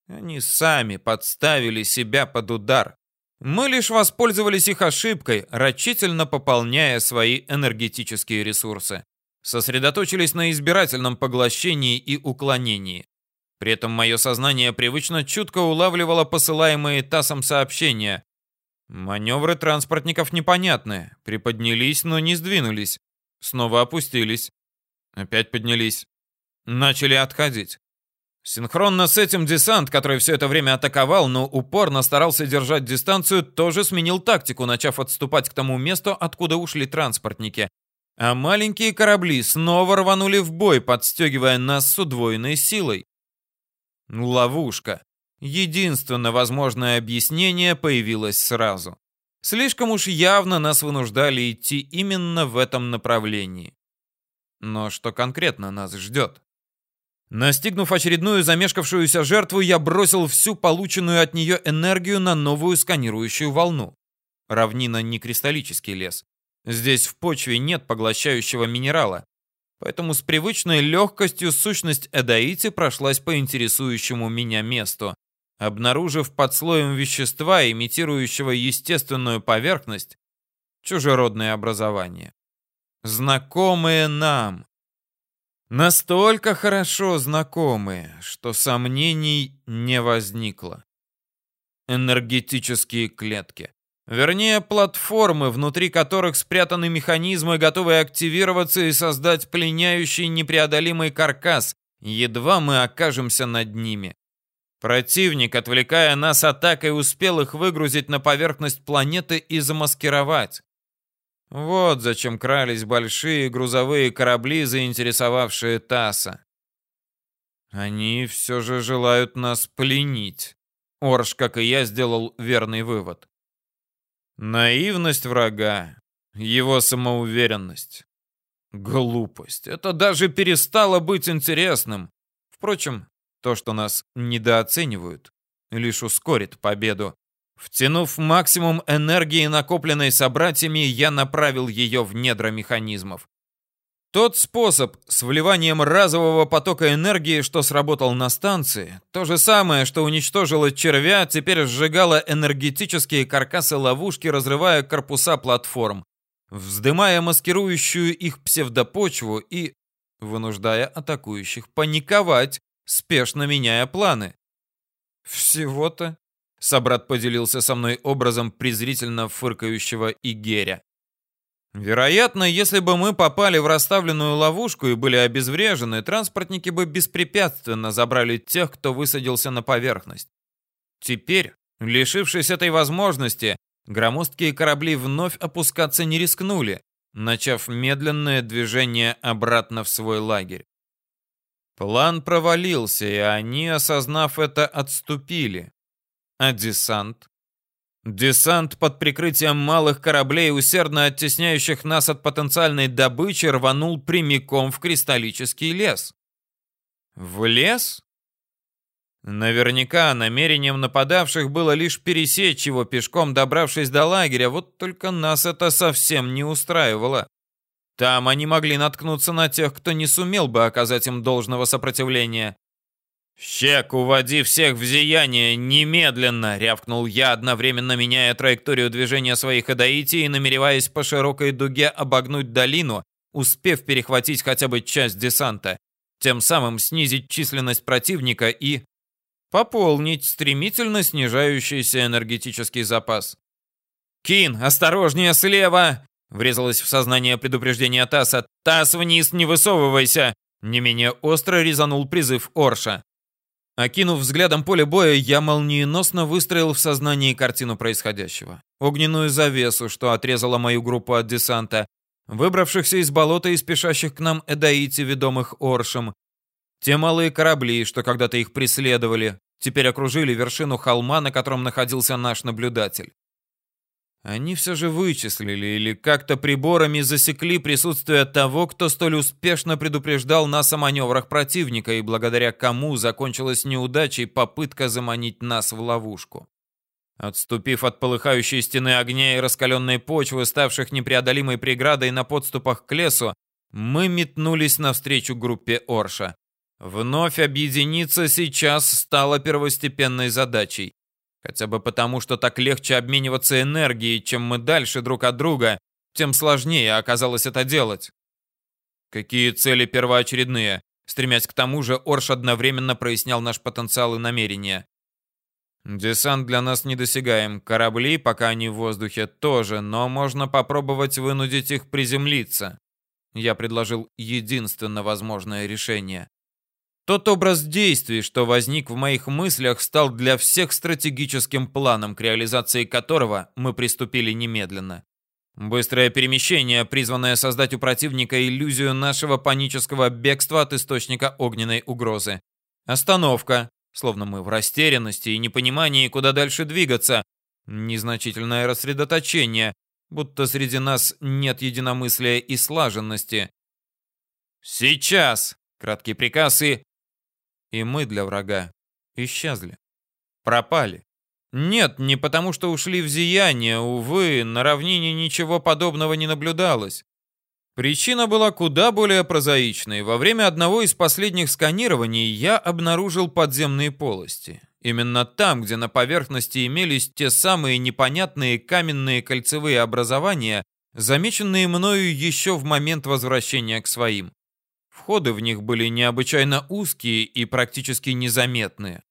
они сами подставили себя под удар. Мы лишь воспользовались их ошибкой, рачительно пополняя свои энергетические ресурсы. Сосредоточились на избирательном поглощении и уклонении. При этом мое сознание привычно чутко улавливало посылаемые ТАСом сообщения. Маневры транспортников непонятны. Приподнялись, но не сдвинулись. Снова опустились. Опять поднялись. Начали отходить. Синхронно с этим десант, который все это время атаковал, но упорно старался держать дистанцию, тоже сменил тактику, начав отступать к тому месту, откуда ушли транспортники. А маленькие корабли снова рванули в бой, подстегивая нас с удвоенной силой. Ловушка. Единственное возможное объяснение появилось сразу. Слишком уж явно нас вынуждали идти именно в этом направлении. Но что конкретно нас ждет? Настигнув очередную замешкавшуюся жертву, я бросил всю полученную от нее энергию на новую сканирующую волну. Равнина не кристаллический лес. Здесь в почве нет поглощающего минерала. Поэтому с привычной легкостью сущность Эдаити прошлась по интересующему меня месту, обнаружив под слоем вещества, имитирующего естественную поверхность, чужеродные образования. Знакомые нам. Настолько хорошо знакомые, что сомнений не возникло. Энергетические клетки. Вернее, платформы, внутри которых спрятаны механизмы, готовые активироваться и создать пленяющий непреодолимый каркас, едва мы окажемся над ними. Противник, отвлекая нас атакой, успел их выгрузить на поверхность планеты и замаскировать. Вот зачем крались большие грузовые корабли, заинтересовавшие ТАССа. Они все же желают нас пленить. Орш, как и я, сделал верный вывод. Наивность врага, его самоуверенность. Глупость. Это даже перестало быть интересным. Впрочем, то, что нас недооценивают, лишь ускорит победу. Втянув максимум энергии, накопленной собратьями, я направил ее в недра механизмов. Тот способ с вливанием разового потока энергии, что сработал на станции, то же самое, что уничтожило червя, теперь сжигало энергетические каркасы ловушки, разрывая корпуса платформ, вздымая маскирующую их псевдопочву и вынуждая атакующих паниковать, спешно меняя планы. «Всего-то?» — собрат поделился со мной образом презрительно фыркающего Игеря. Вероятно, если бы мы попали в расставленную ловушку и были обезврежены, транспортники бы беспрепятственно забрали тех, кто высадился на поверхность. Теперь, лишившись этой возможности, громоздкие корабли вновь опускаться не рискнули, начав медленное движение обратно в свой лагерь. План провалился, и они, осознав это, отступили. А десант? Десант под прикрытием малых кораблей, усердно оттесняющих нас от потенциальной добычи, рванул прямиком в кристаллический лес. В лес? Наверняка намерением нападавших было лишь пересечь его пешком, добравшись до лагеря, вот только нас это совсем не устраивало. Там они могли наткнуться на тех, кто не сумел бы оказать им должного сопротивления. «Щек, уводи всех в зияние, немедленно!» — рявкнул я, одновременно меняя траекторию движения своих эдаити и намереваясь по широкой дуге обогнуть долину, успев перехватить хотя бы часть десанта, тем самым снизить численность противника и пополнить стремительно снижающийся энергетический запас. «Кин, осторожнее слева!» Врезалось в сознание предупреждение Таса. «Тас вниз, не высовывайся!» Не менее остро резанул призыв Орша. Окинув взглядом поле боя, я молниеносно выстроил в сознании картину происходящего. Огненную завесу, что отрезала мою группу от десанта, выбравшихся из болота и спешащих к нам эдаити, ведомых Оршем, те малые корабли, что когда-то их преследовали, теперь окружили вершину холма, на котором находился наш наблюдатель. Они все же вычислили или как-то приборами засекли присутствие того, кто столь успешно предупреждал нас о маневрах противника и благодаря кому закончилась неудачей попытка заманить нас в ловушку. Отступив от полыхающей стены огня и раскаленной почвы, ставших непреодолимой преградой на подступах к лесу, мы метнулись навстречу группе Орша. Вновь объединиться сейчас стало первостепенной задачей. Хотя бы потому, что так легче обмениваться энергией, чем мы дальше друг от друга, тем сложнее оказалось это делать. Какие цели первоочередные? Стремясь к тому же, Орш одновременно прояснял наш потенциал и намерения. Десант для нас недосягаем. Корабли, пока они в воздухе, тоже, но можно попробовать вынудить их приземлиться. Я предложил единственно возможное решение. Тот образ действий, что возник в моих мыслях, стал для всех стратегическим планом, к реализации которого мы приступили немедленно. Быстрое перемещение, призванное создать у противника иллюзию нашего панического бегства от источника огненной угрозы. Остановка, словно мы в растерянности и непонимании, куда дальше двигаться. Незначительное рассредоточение, будто среди нас нет единомыслия и слаженности. «Сейчас!» — краткий приказ и... И мы для врага исчезли. Пропали. Нет, не потому что ушли в зияние, увы, на равнине ничего подобного не наблюдалось. Причина была куда более прозаичной. Во время одного из последних сканирований я обнаружил подземные полости. Именно там, где на поверхности имелись те самые непонятные каменные кольцевые образования, замеченные мною еще в момент возвращения к своим. Входы в них были необычайно узкие и практически незаметные.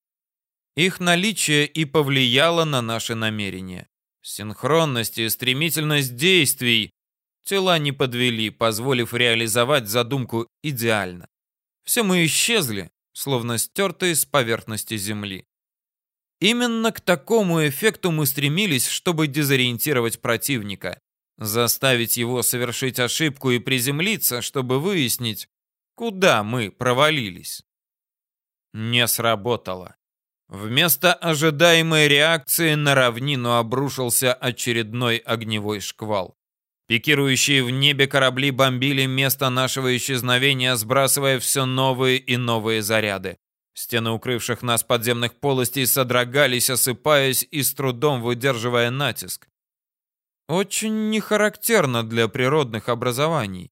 Их наличие и повлияло на наши намерения. Синхронность и стремительность действий тела не подвели, позволив реализовать задумку идеально. Все мы исчезли, словно стертые с поверхности Земли. Именно к такому эффекту мы стремились, чтобы дезориентировать противника, заставить его совершить ошибку и приземлиться, чтобы выяснить, куда мы провалились. Не сработало. Вместо ожидаемой реакции на равнину обрушился очередной огневой шквал. Пикирующие в небе корабли бомбили место нашего исчезновения, сбрасывая все новые и новые заряды. Стены укрывших нас подземных полостей содрогались, осыпаясь и с трудом выдерживая натиск. Очень нехарактерно для природных образований.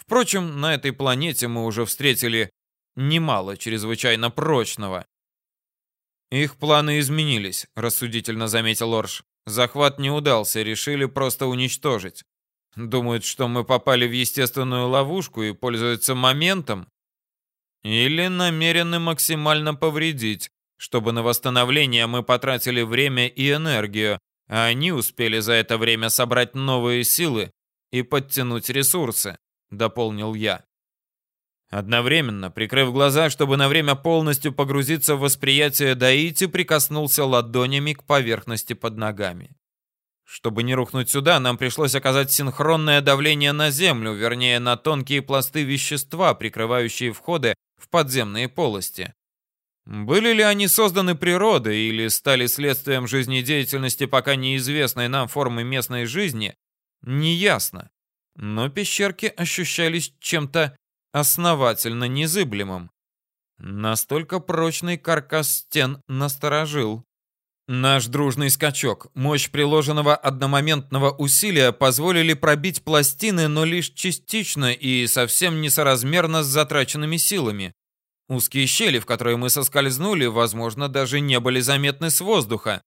Впрочем, на этой планете мы уже встретили немало чрезвычайно прочного. «Их планы изменились», — рассудительно заметил Орш. «Захват не удался, решили просто уничтожить. Думают, что мы попали в естественную ловушку и пользуются моментом. Или намерены максимально повредить, чтобы на восстановление мы потратили время и энергию, а они успели за это время собрать новые силы и подтянуть ресурсы», — дополнил я. Одновременно, прикрыв глаза, чтобы на время полностью погрузиться в восприятие Даити, прикоснулся ладонями к поверхности под ногами. Чтобы не рухнуть сюда, нам пришлось оказать синхронное давление на землю, вернее, на тонкие пласты вещества, прикрывающие входы в подземные полости. Были ли они созданы природой или стали следствием жизнедеятельности пока неизвестной нам формы местной жизни, неясно. Но пещерки ощущались чем-то основательно незыблемым. Настолько прочный каркас стен насторожил. Наш дружный скачок, мощь приложенного одномоментного усилия позволили пробить пластины, но лишь частично и совсем несоразмерно с затраченными силами. Узкие щели, в которые мы соскользнули, возможно, даже не были заметны с воздуха.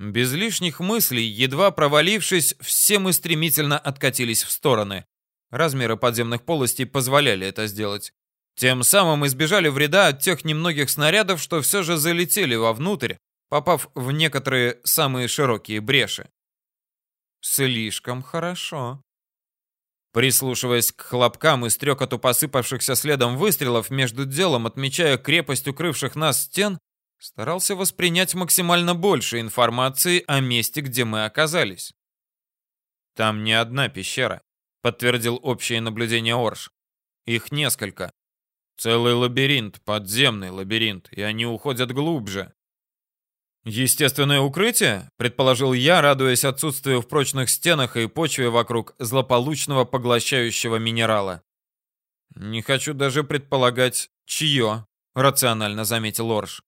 Без лишних мыслей, едва провалившись, все мы стремительно откатились в стороны. Размеры подземных полостей позволяли это сделать. Тем самым избежали вреда от тех немногих снарядов, что все же залетели вовнутрь, попав в некоторые самые широкие бреши. Слишком хорошо. Прислушиваясь к хлопкам и стрекоту посыпавшихся следом выстрелов, между делом, отмечая крепость укрывших нас стен, старался воспринять максимально больше информации о месте, где мы оказались. Там не одна пещера подтвердил общее наблюдение Орш. Их несколько. Целый лабиринт, подземный лабиринт, и они уходят глубже. Естественное укрытие, предположил я, радуясь отсутствию в прочных стенах и почве вокруг злополучного поглощающего минерала. Не хочу даже предполагать, чье, рационально заметил Орш.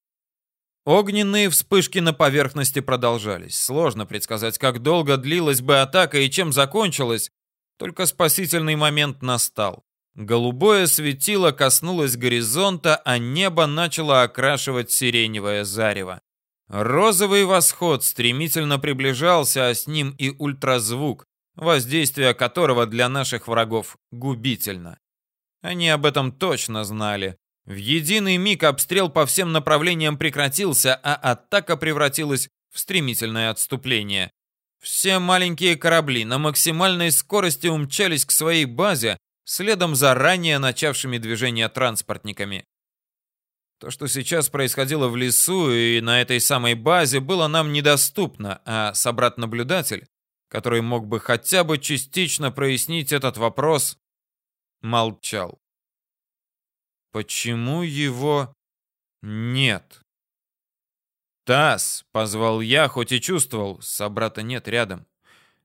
Огненные вспышки на поверхности продолжались. Сложно предсказать, как долго длилась бы атака и чем закончилась, только спасительный момент настал. Голубое светило коснулось горизонта, а небо начало окрашивать сиреневое зарево. Розовый восход стремительно приближался, а с ним и ультразвук, воздействие которого для наших врагов губительно. Они об этом точно знали. В единый миг обстрел по всем направлениям прекратился, а атака превратилась в стремительное отступление. Все маленькие корабли на максимальной скорости умчались к своей базе, следом за ранее начавшими движение транспортниками. То, что сейчас происходило в лесу и на этой самой базе, было нам недоступно, а собрат-наблюдатель, который мог бы хотя бы частично прояснить этот вопрос, молчал. Почему его нет? «Тасс!» — позвал я, хоть и чувствовал, собрата нет рядом.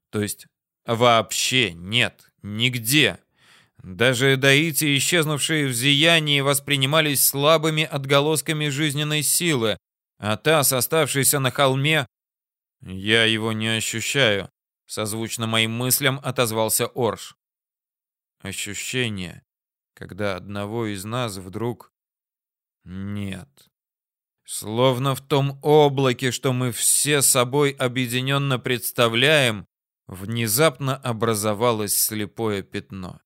То есть вообще нет, нигде. Даже эдаити, исчезнувшие в зиянии, воспринимались слабыми отголосками жизненной силы, а Тасс, оставшийся на холме, я его не ощущаю. Созвучно моим мыслям отозвался Орш. Ощущение, когда одного из нас вдруг нет. Словно в том облаке, что мы все собой объединенно представляем, внезапно образовалось слепое пятно.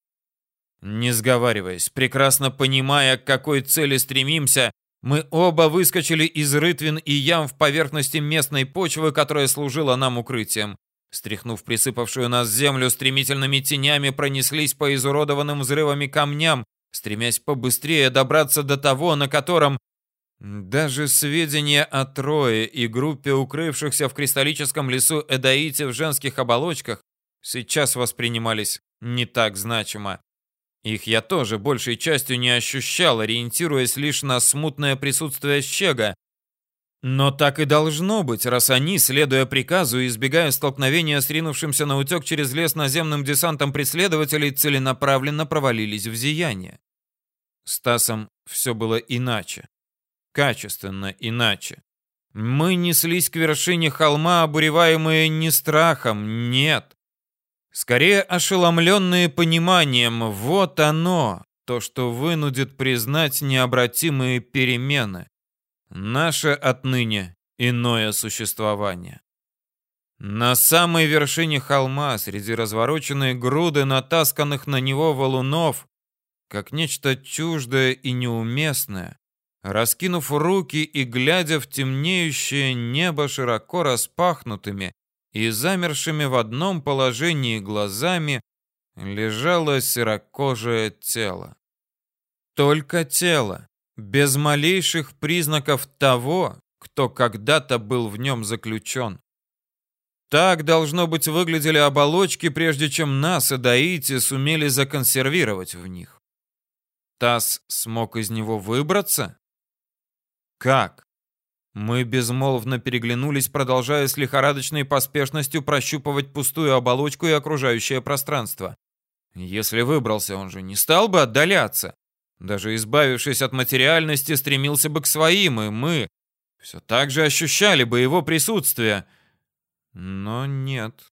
Не сговариваясь, прекрасно понимая, к какой цели стремимся, мы оба выскочили из рытвин и ям в поверхности местной почвы, которая служила нам укрытием. Стряхнув присыпавшую нас землю, стремительными тенями пронеслись по изуродованным взрывами камням, стремясь побыстрее добраться до того, на котором даже сведения о Трое и группе укрывшихся в кристаллическом лесу Эдаити в женских оболочках сейчас воспринимались не так значимо. Их я тоже большей частью не ощущал, ориентируясь лишь на смутное присутствие Щега. Но так и должно быть, раз они, следуя приказу и избегая столкновения с ринувшимся на утек через лес наземным десантом преследователей, целенаправленно провалились в зияние. С Тасом все было иначе качественно иначе. Мы неслись к вершине холма, обуреваемые не страхом, нет. Скорее ошеломленные пониманием, вот оно, то, что вынудит признать необратимые перемены. Наше отныне иное существование. На самой вершине холма, среди развороченной груды натасканных на него валунов, как нечто чуждое и неуместное, раскинув руки и глядя в темнеющее небо широко распахнутыми и замершими в одном положении глазами, лежало серокожее тело. Только тело, без малейших признаков того, кто когда-то был в нем заключен. Так, должно быть, выглядели оболочки, прежде чем нас, Эдаити, сумели законсервировать в них. Тасс смог из него выбраться? Как? Мы безмолвно переглянулись, продолжая с лихорадочной поспешностью прощупывать пустую оболочку и окружающее пространство. Если выбрался, он же не стал бы отдаляться. Даже избавившись от материальности, стремился бы к своим, и мы все так же ощущали бы его присутствие. Но нет,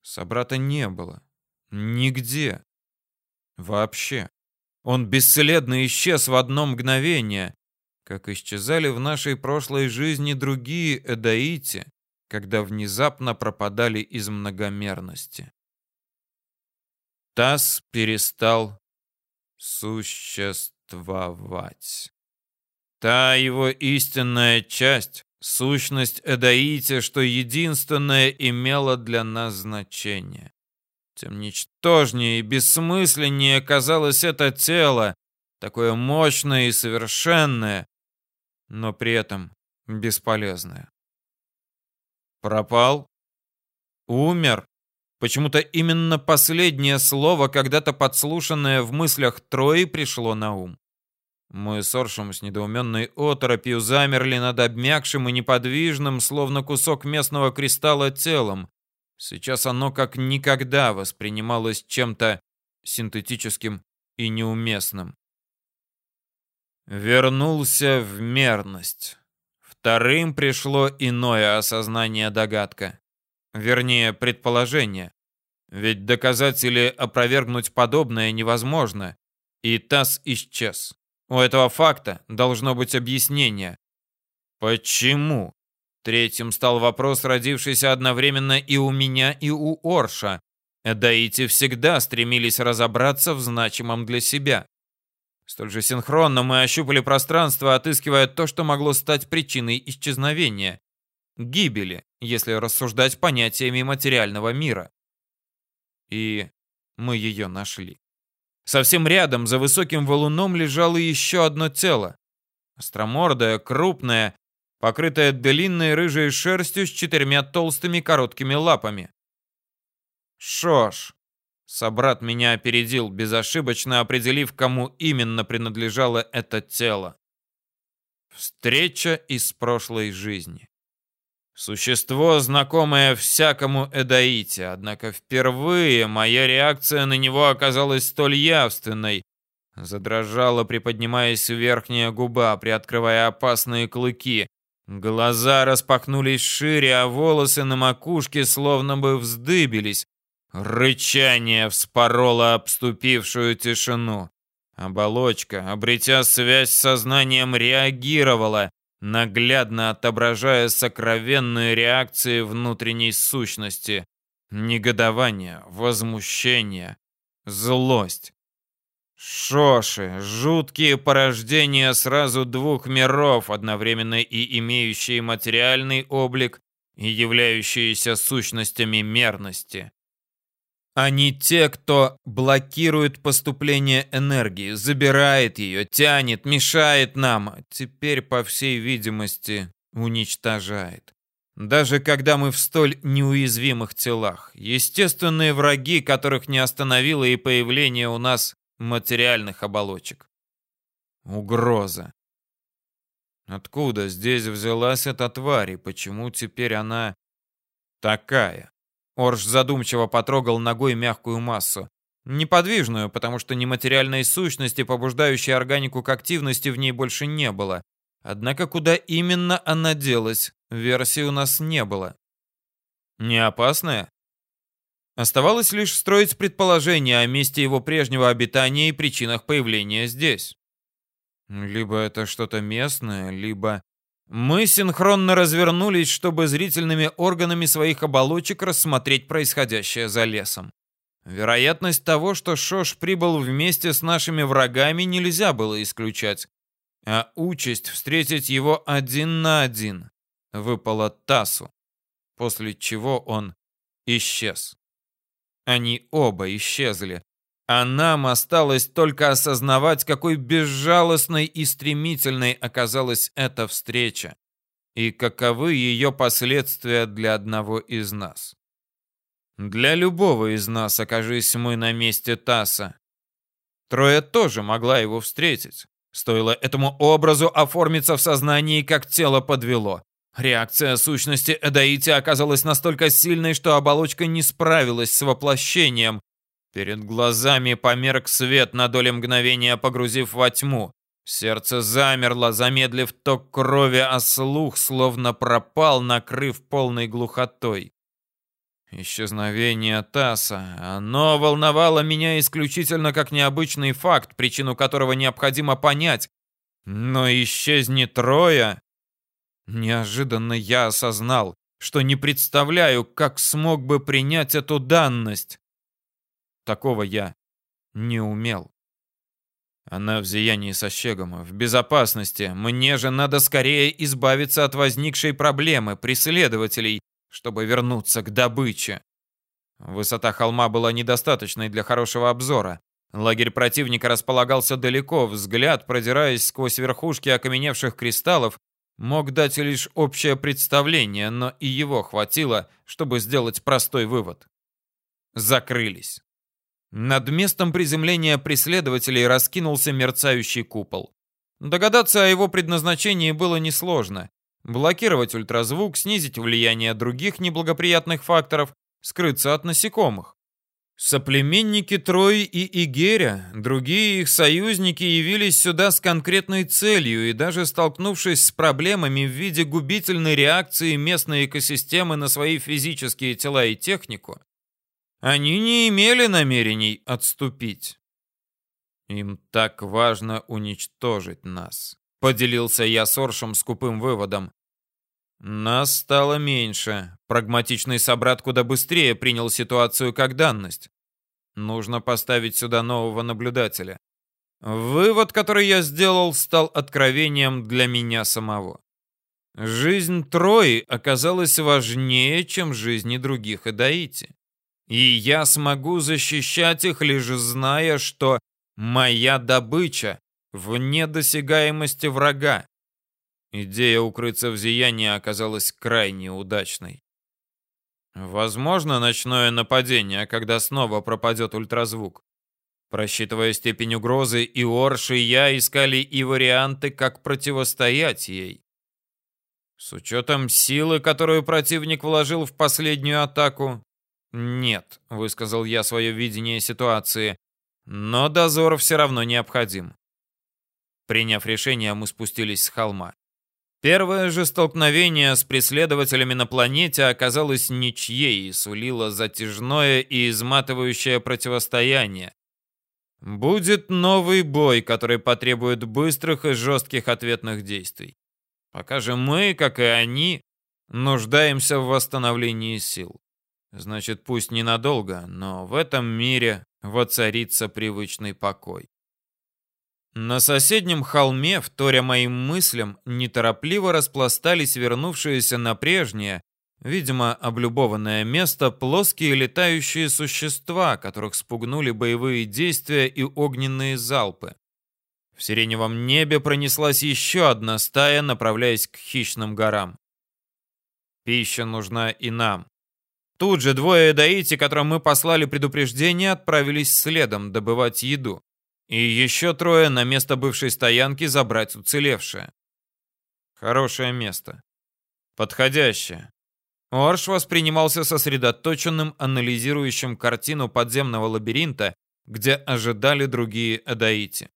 собрата не было. Нигде. Вообще. Он бесследно исчез в одно мгновение как исчезали в нашей прошлой жизни другие эдаити, когда внезапно пропадали из многомерности. Тасс перестал существовать. Та его истинная часть, сущность Эдаити, что единственное имело для нас значение. Тем ничтожнее и бессмысленнее казалось это тело, такое мощное и совершенное, но при этом бесполезное. Пропал? Умер? Почему-то именно последнее слово, когда-то подслушанное в мыслях Трои, пришло на ум. Мы с Оршем с недоуменной оторопью замерли над обмякшим и неподвижным, словно кусок местного кристалла телом. Сейчас оно как никогда воспринималось чем-то синтетическим и неуместным. Вернулся в мерность. Вторым пришло иное осознание догадка. Вернее, предположение. Ведь доказать или опровергнуть подобное невозможно. И ТАСС исчез. У этого факта должно быть объяснение. Почему? Третьим стал вопрос, родившийся одновременно и у меня, и у Орша. Эдаити всегда стремились разобраться в значимом для себя. Столь же синхронно мы ощупали пространство, отыскивая то, что могло стать причиной исчезновения. Гибели, если рассуждать понятиями материального мира. И мы ее нашли. Совсем рядом, за высоким валуном, лежало еще одно тело. Остромордое, крупное, покрытое длинной рыжей шерстью с четырьмя толстыми короткими лапами. Шош, Собрат меня опередил, безошибочно определив, кому именно принадлежало это тело. Встреча из прошлой жизни. Существо, знакомое всякому Эдаите, однако впервые моя реакция на него оказалась столь явственной. Задрожала, приподнимаясь верхняя губа, приоткрывая опасные клыки. Глаза распахнулись шире, а волосы на макушке словно бы вздыбились. Рычание вспороло обступившую тишину. Оболочка, обретя связь с сознанием, реагировала, наглядно отображая сокровенные реакции внутренней сущности. Негодование, возмущение, злость. Шоши, жуткие порождения сразу двух миров, одновременно и имеющие материальный облик и являющиеся сущностями мерности. Они те, кто блокирует поступление энергии, забирает ее, тянет, мешает нам, а теперь, по всей видимости, уничтожает. Даже когда мы в столь неуязвимых телах, естественные враги, которых не остановило и появление у нас материальных оболочек. Угроза. Откуда здесь взялась эта тварь и почему теперь она такая? Орш задумчиво потрогал ногой мягкую массу. Неподвижную, потому что нематериальной сущности, побуждающей органику к активности, в ней больше не было. Однако куда именно она делась, версии у нас не было. Не опасная? Оставалось лишь строить предположения о месте его прежнего обитания и причинах появления здесь. Либо это что-то местное, либо... Мы синхронно развернулись, чтобы зрительными органами своих оболочек рассмотреть происходящее за лесом. Вероятность того, что Шош прибыл вместе с нашими врагами, нельзя было исключать. А участь встретить его один на один выпала Тасу, после чего он исчез. Они оба исчезли, а нам осталось только осознавать, какой безжалостной и стремительной оказалась эта встреча и каковы ее последствия для одного из нас. Для любого из нас, окажись мы на месте Таса. Троя тоже могла его встретить. Стоило этому образу оформиться в сознании, как тело подвело. Реакция сущности Эдаити оказалась настолько сильной, что оболочка не справилась с воплощением. Перед глазами померк свет на доле мгновения, погрузив во тьму. Сердце замерло, замедлив ток крови, а слух словно пропал, накрыв полной глухотой. Исчезновение Таса. Оно волновало меня исключительно как необычный факт, причину которого необходимо понять. Но исчезнет Троя, Неожиданно я осознал, что не представляю, как смог бы принять эту данность. Такого я не умел. Она в зиянии со щегом, в безопасности. Мне же надо скорее избавиться от возникшей проблемы преследователей, чтобы вернуться к добыче. Высота холма была недостаточной для хорошего обзора. Лагерь противника располагался далеко, взгляд, продираясь сквозь верхушки окаменевших кристаллов, мог дать лишь общее представление, но и его хватило, чтобы сделать простой вывод. Закрылись. Над местом приземления преследователей раскинулся мерцающий купол. Догадаться о его предназначении было несложно. Блокировать ультразвук, снизить влияние других неблагоприятных факторов, скрыться от насекомых. Соплеменники Трои и Игеря, другие их союзники явились сюда с конкретной целью и даже столкнувшись с проблемами в виде губительной реакции местной экосистемы на свои физические тела и технику, они не имели намерений отступить. Им так важно уничтожить нас, поделился я с Оршем скупым выводом. Нас стало меньше. Прагматичный собрат куда быстрее принял ситуацию как данность. Нужно поставить сюда нового наблюдателя. Вывод, который я сделал, стал откровением для меня самого. Жизнь Трои оказалась важнее, чем жизни других Эдаити. И я смогу защищать их, лишь зная, что моя добыча вне досягаемости врага. Идея укрыться в зиянии оказалась крайне удачной. Возможно ночное нападение, когда снова пропадет ультразвук. Просчитывая степень угрозы, и Орш, и я искали и варианты, как противостоять ей. С учетом силы, которую противник вложил в последнюю атаку, нет, высказал я свое видение ситуации, но дозор все равно необходим. Приняв решение, мы спустились с холма. Первое же столкновение с преследователями на планете оказалось ничьей и сулило затяжное и изматывающее противостояние. Будет новый бой, который потребует быстрых и жестких ответных действий. Пока же мы, как и они, нуждаемся в восстановлении сил. Значит, пусть ненадолго, но в этом мире воцарится привычный покой. На соседнем холме, вторя моим мыслям, неторопливо распластались вернувшиеся на прежнее, видимо, облюбованное место плоские летающие существа, которых спугнули боевые действия и огненные залпы. В сиреневом небе пронеслась еще одна стая, направляясь к хищным горам. Пища нужна и нам. Тут же двое даити, которым мы послали предупреждение, отправились следом добывать еду. И еще трое на место бывшей стоянки забрать уцелевшее. Хорошее место. Подходящее. Орш воспринимался сосредоточенным, анализирующим картину подземного лабиринта, где ожидали другие Адаити.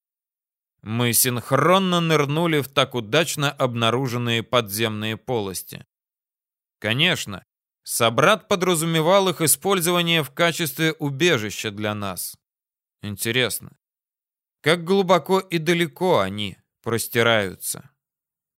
Мы синхронно нырнули в так удачно обнаруженные подземные полости. Конечно, собрат подразумевал их использование в качестве убежища для нас. Интересно, как глубоко и далеко они простираются?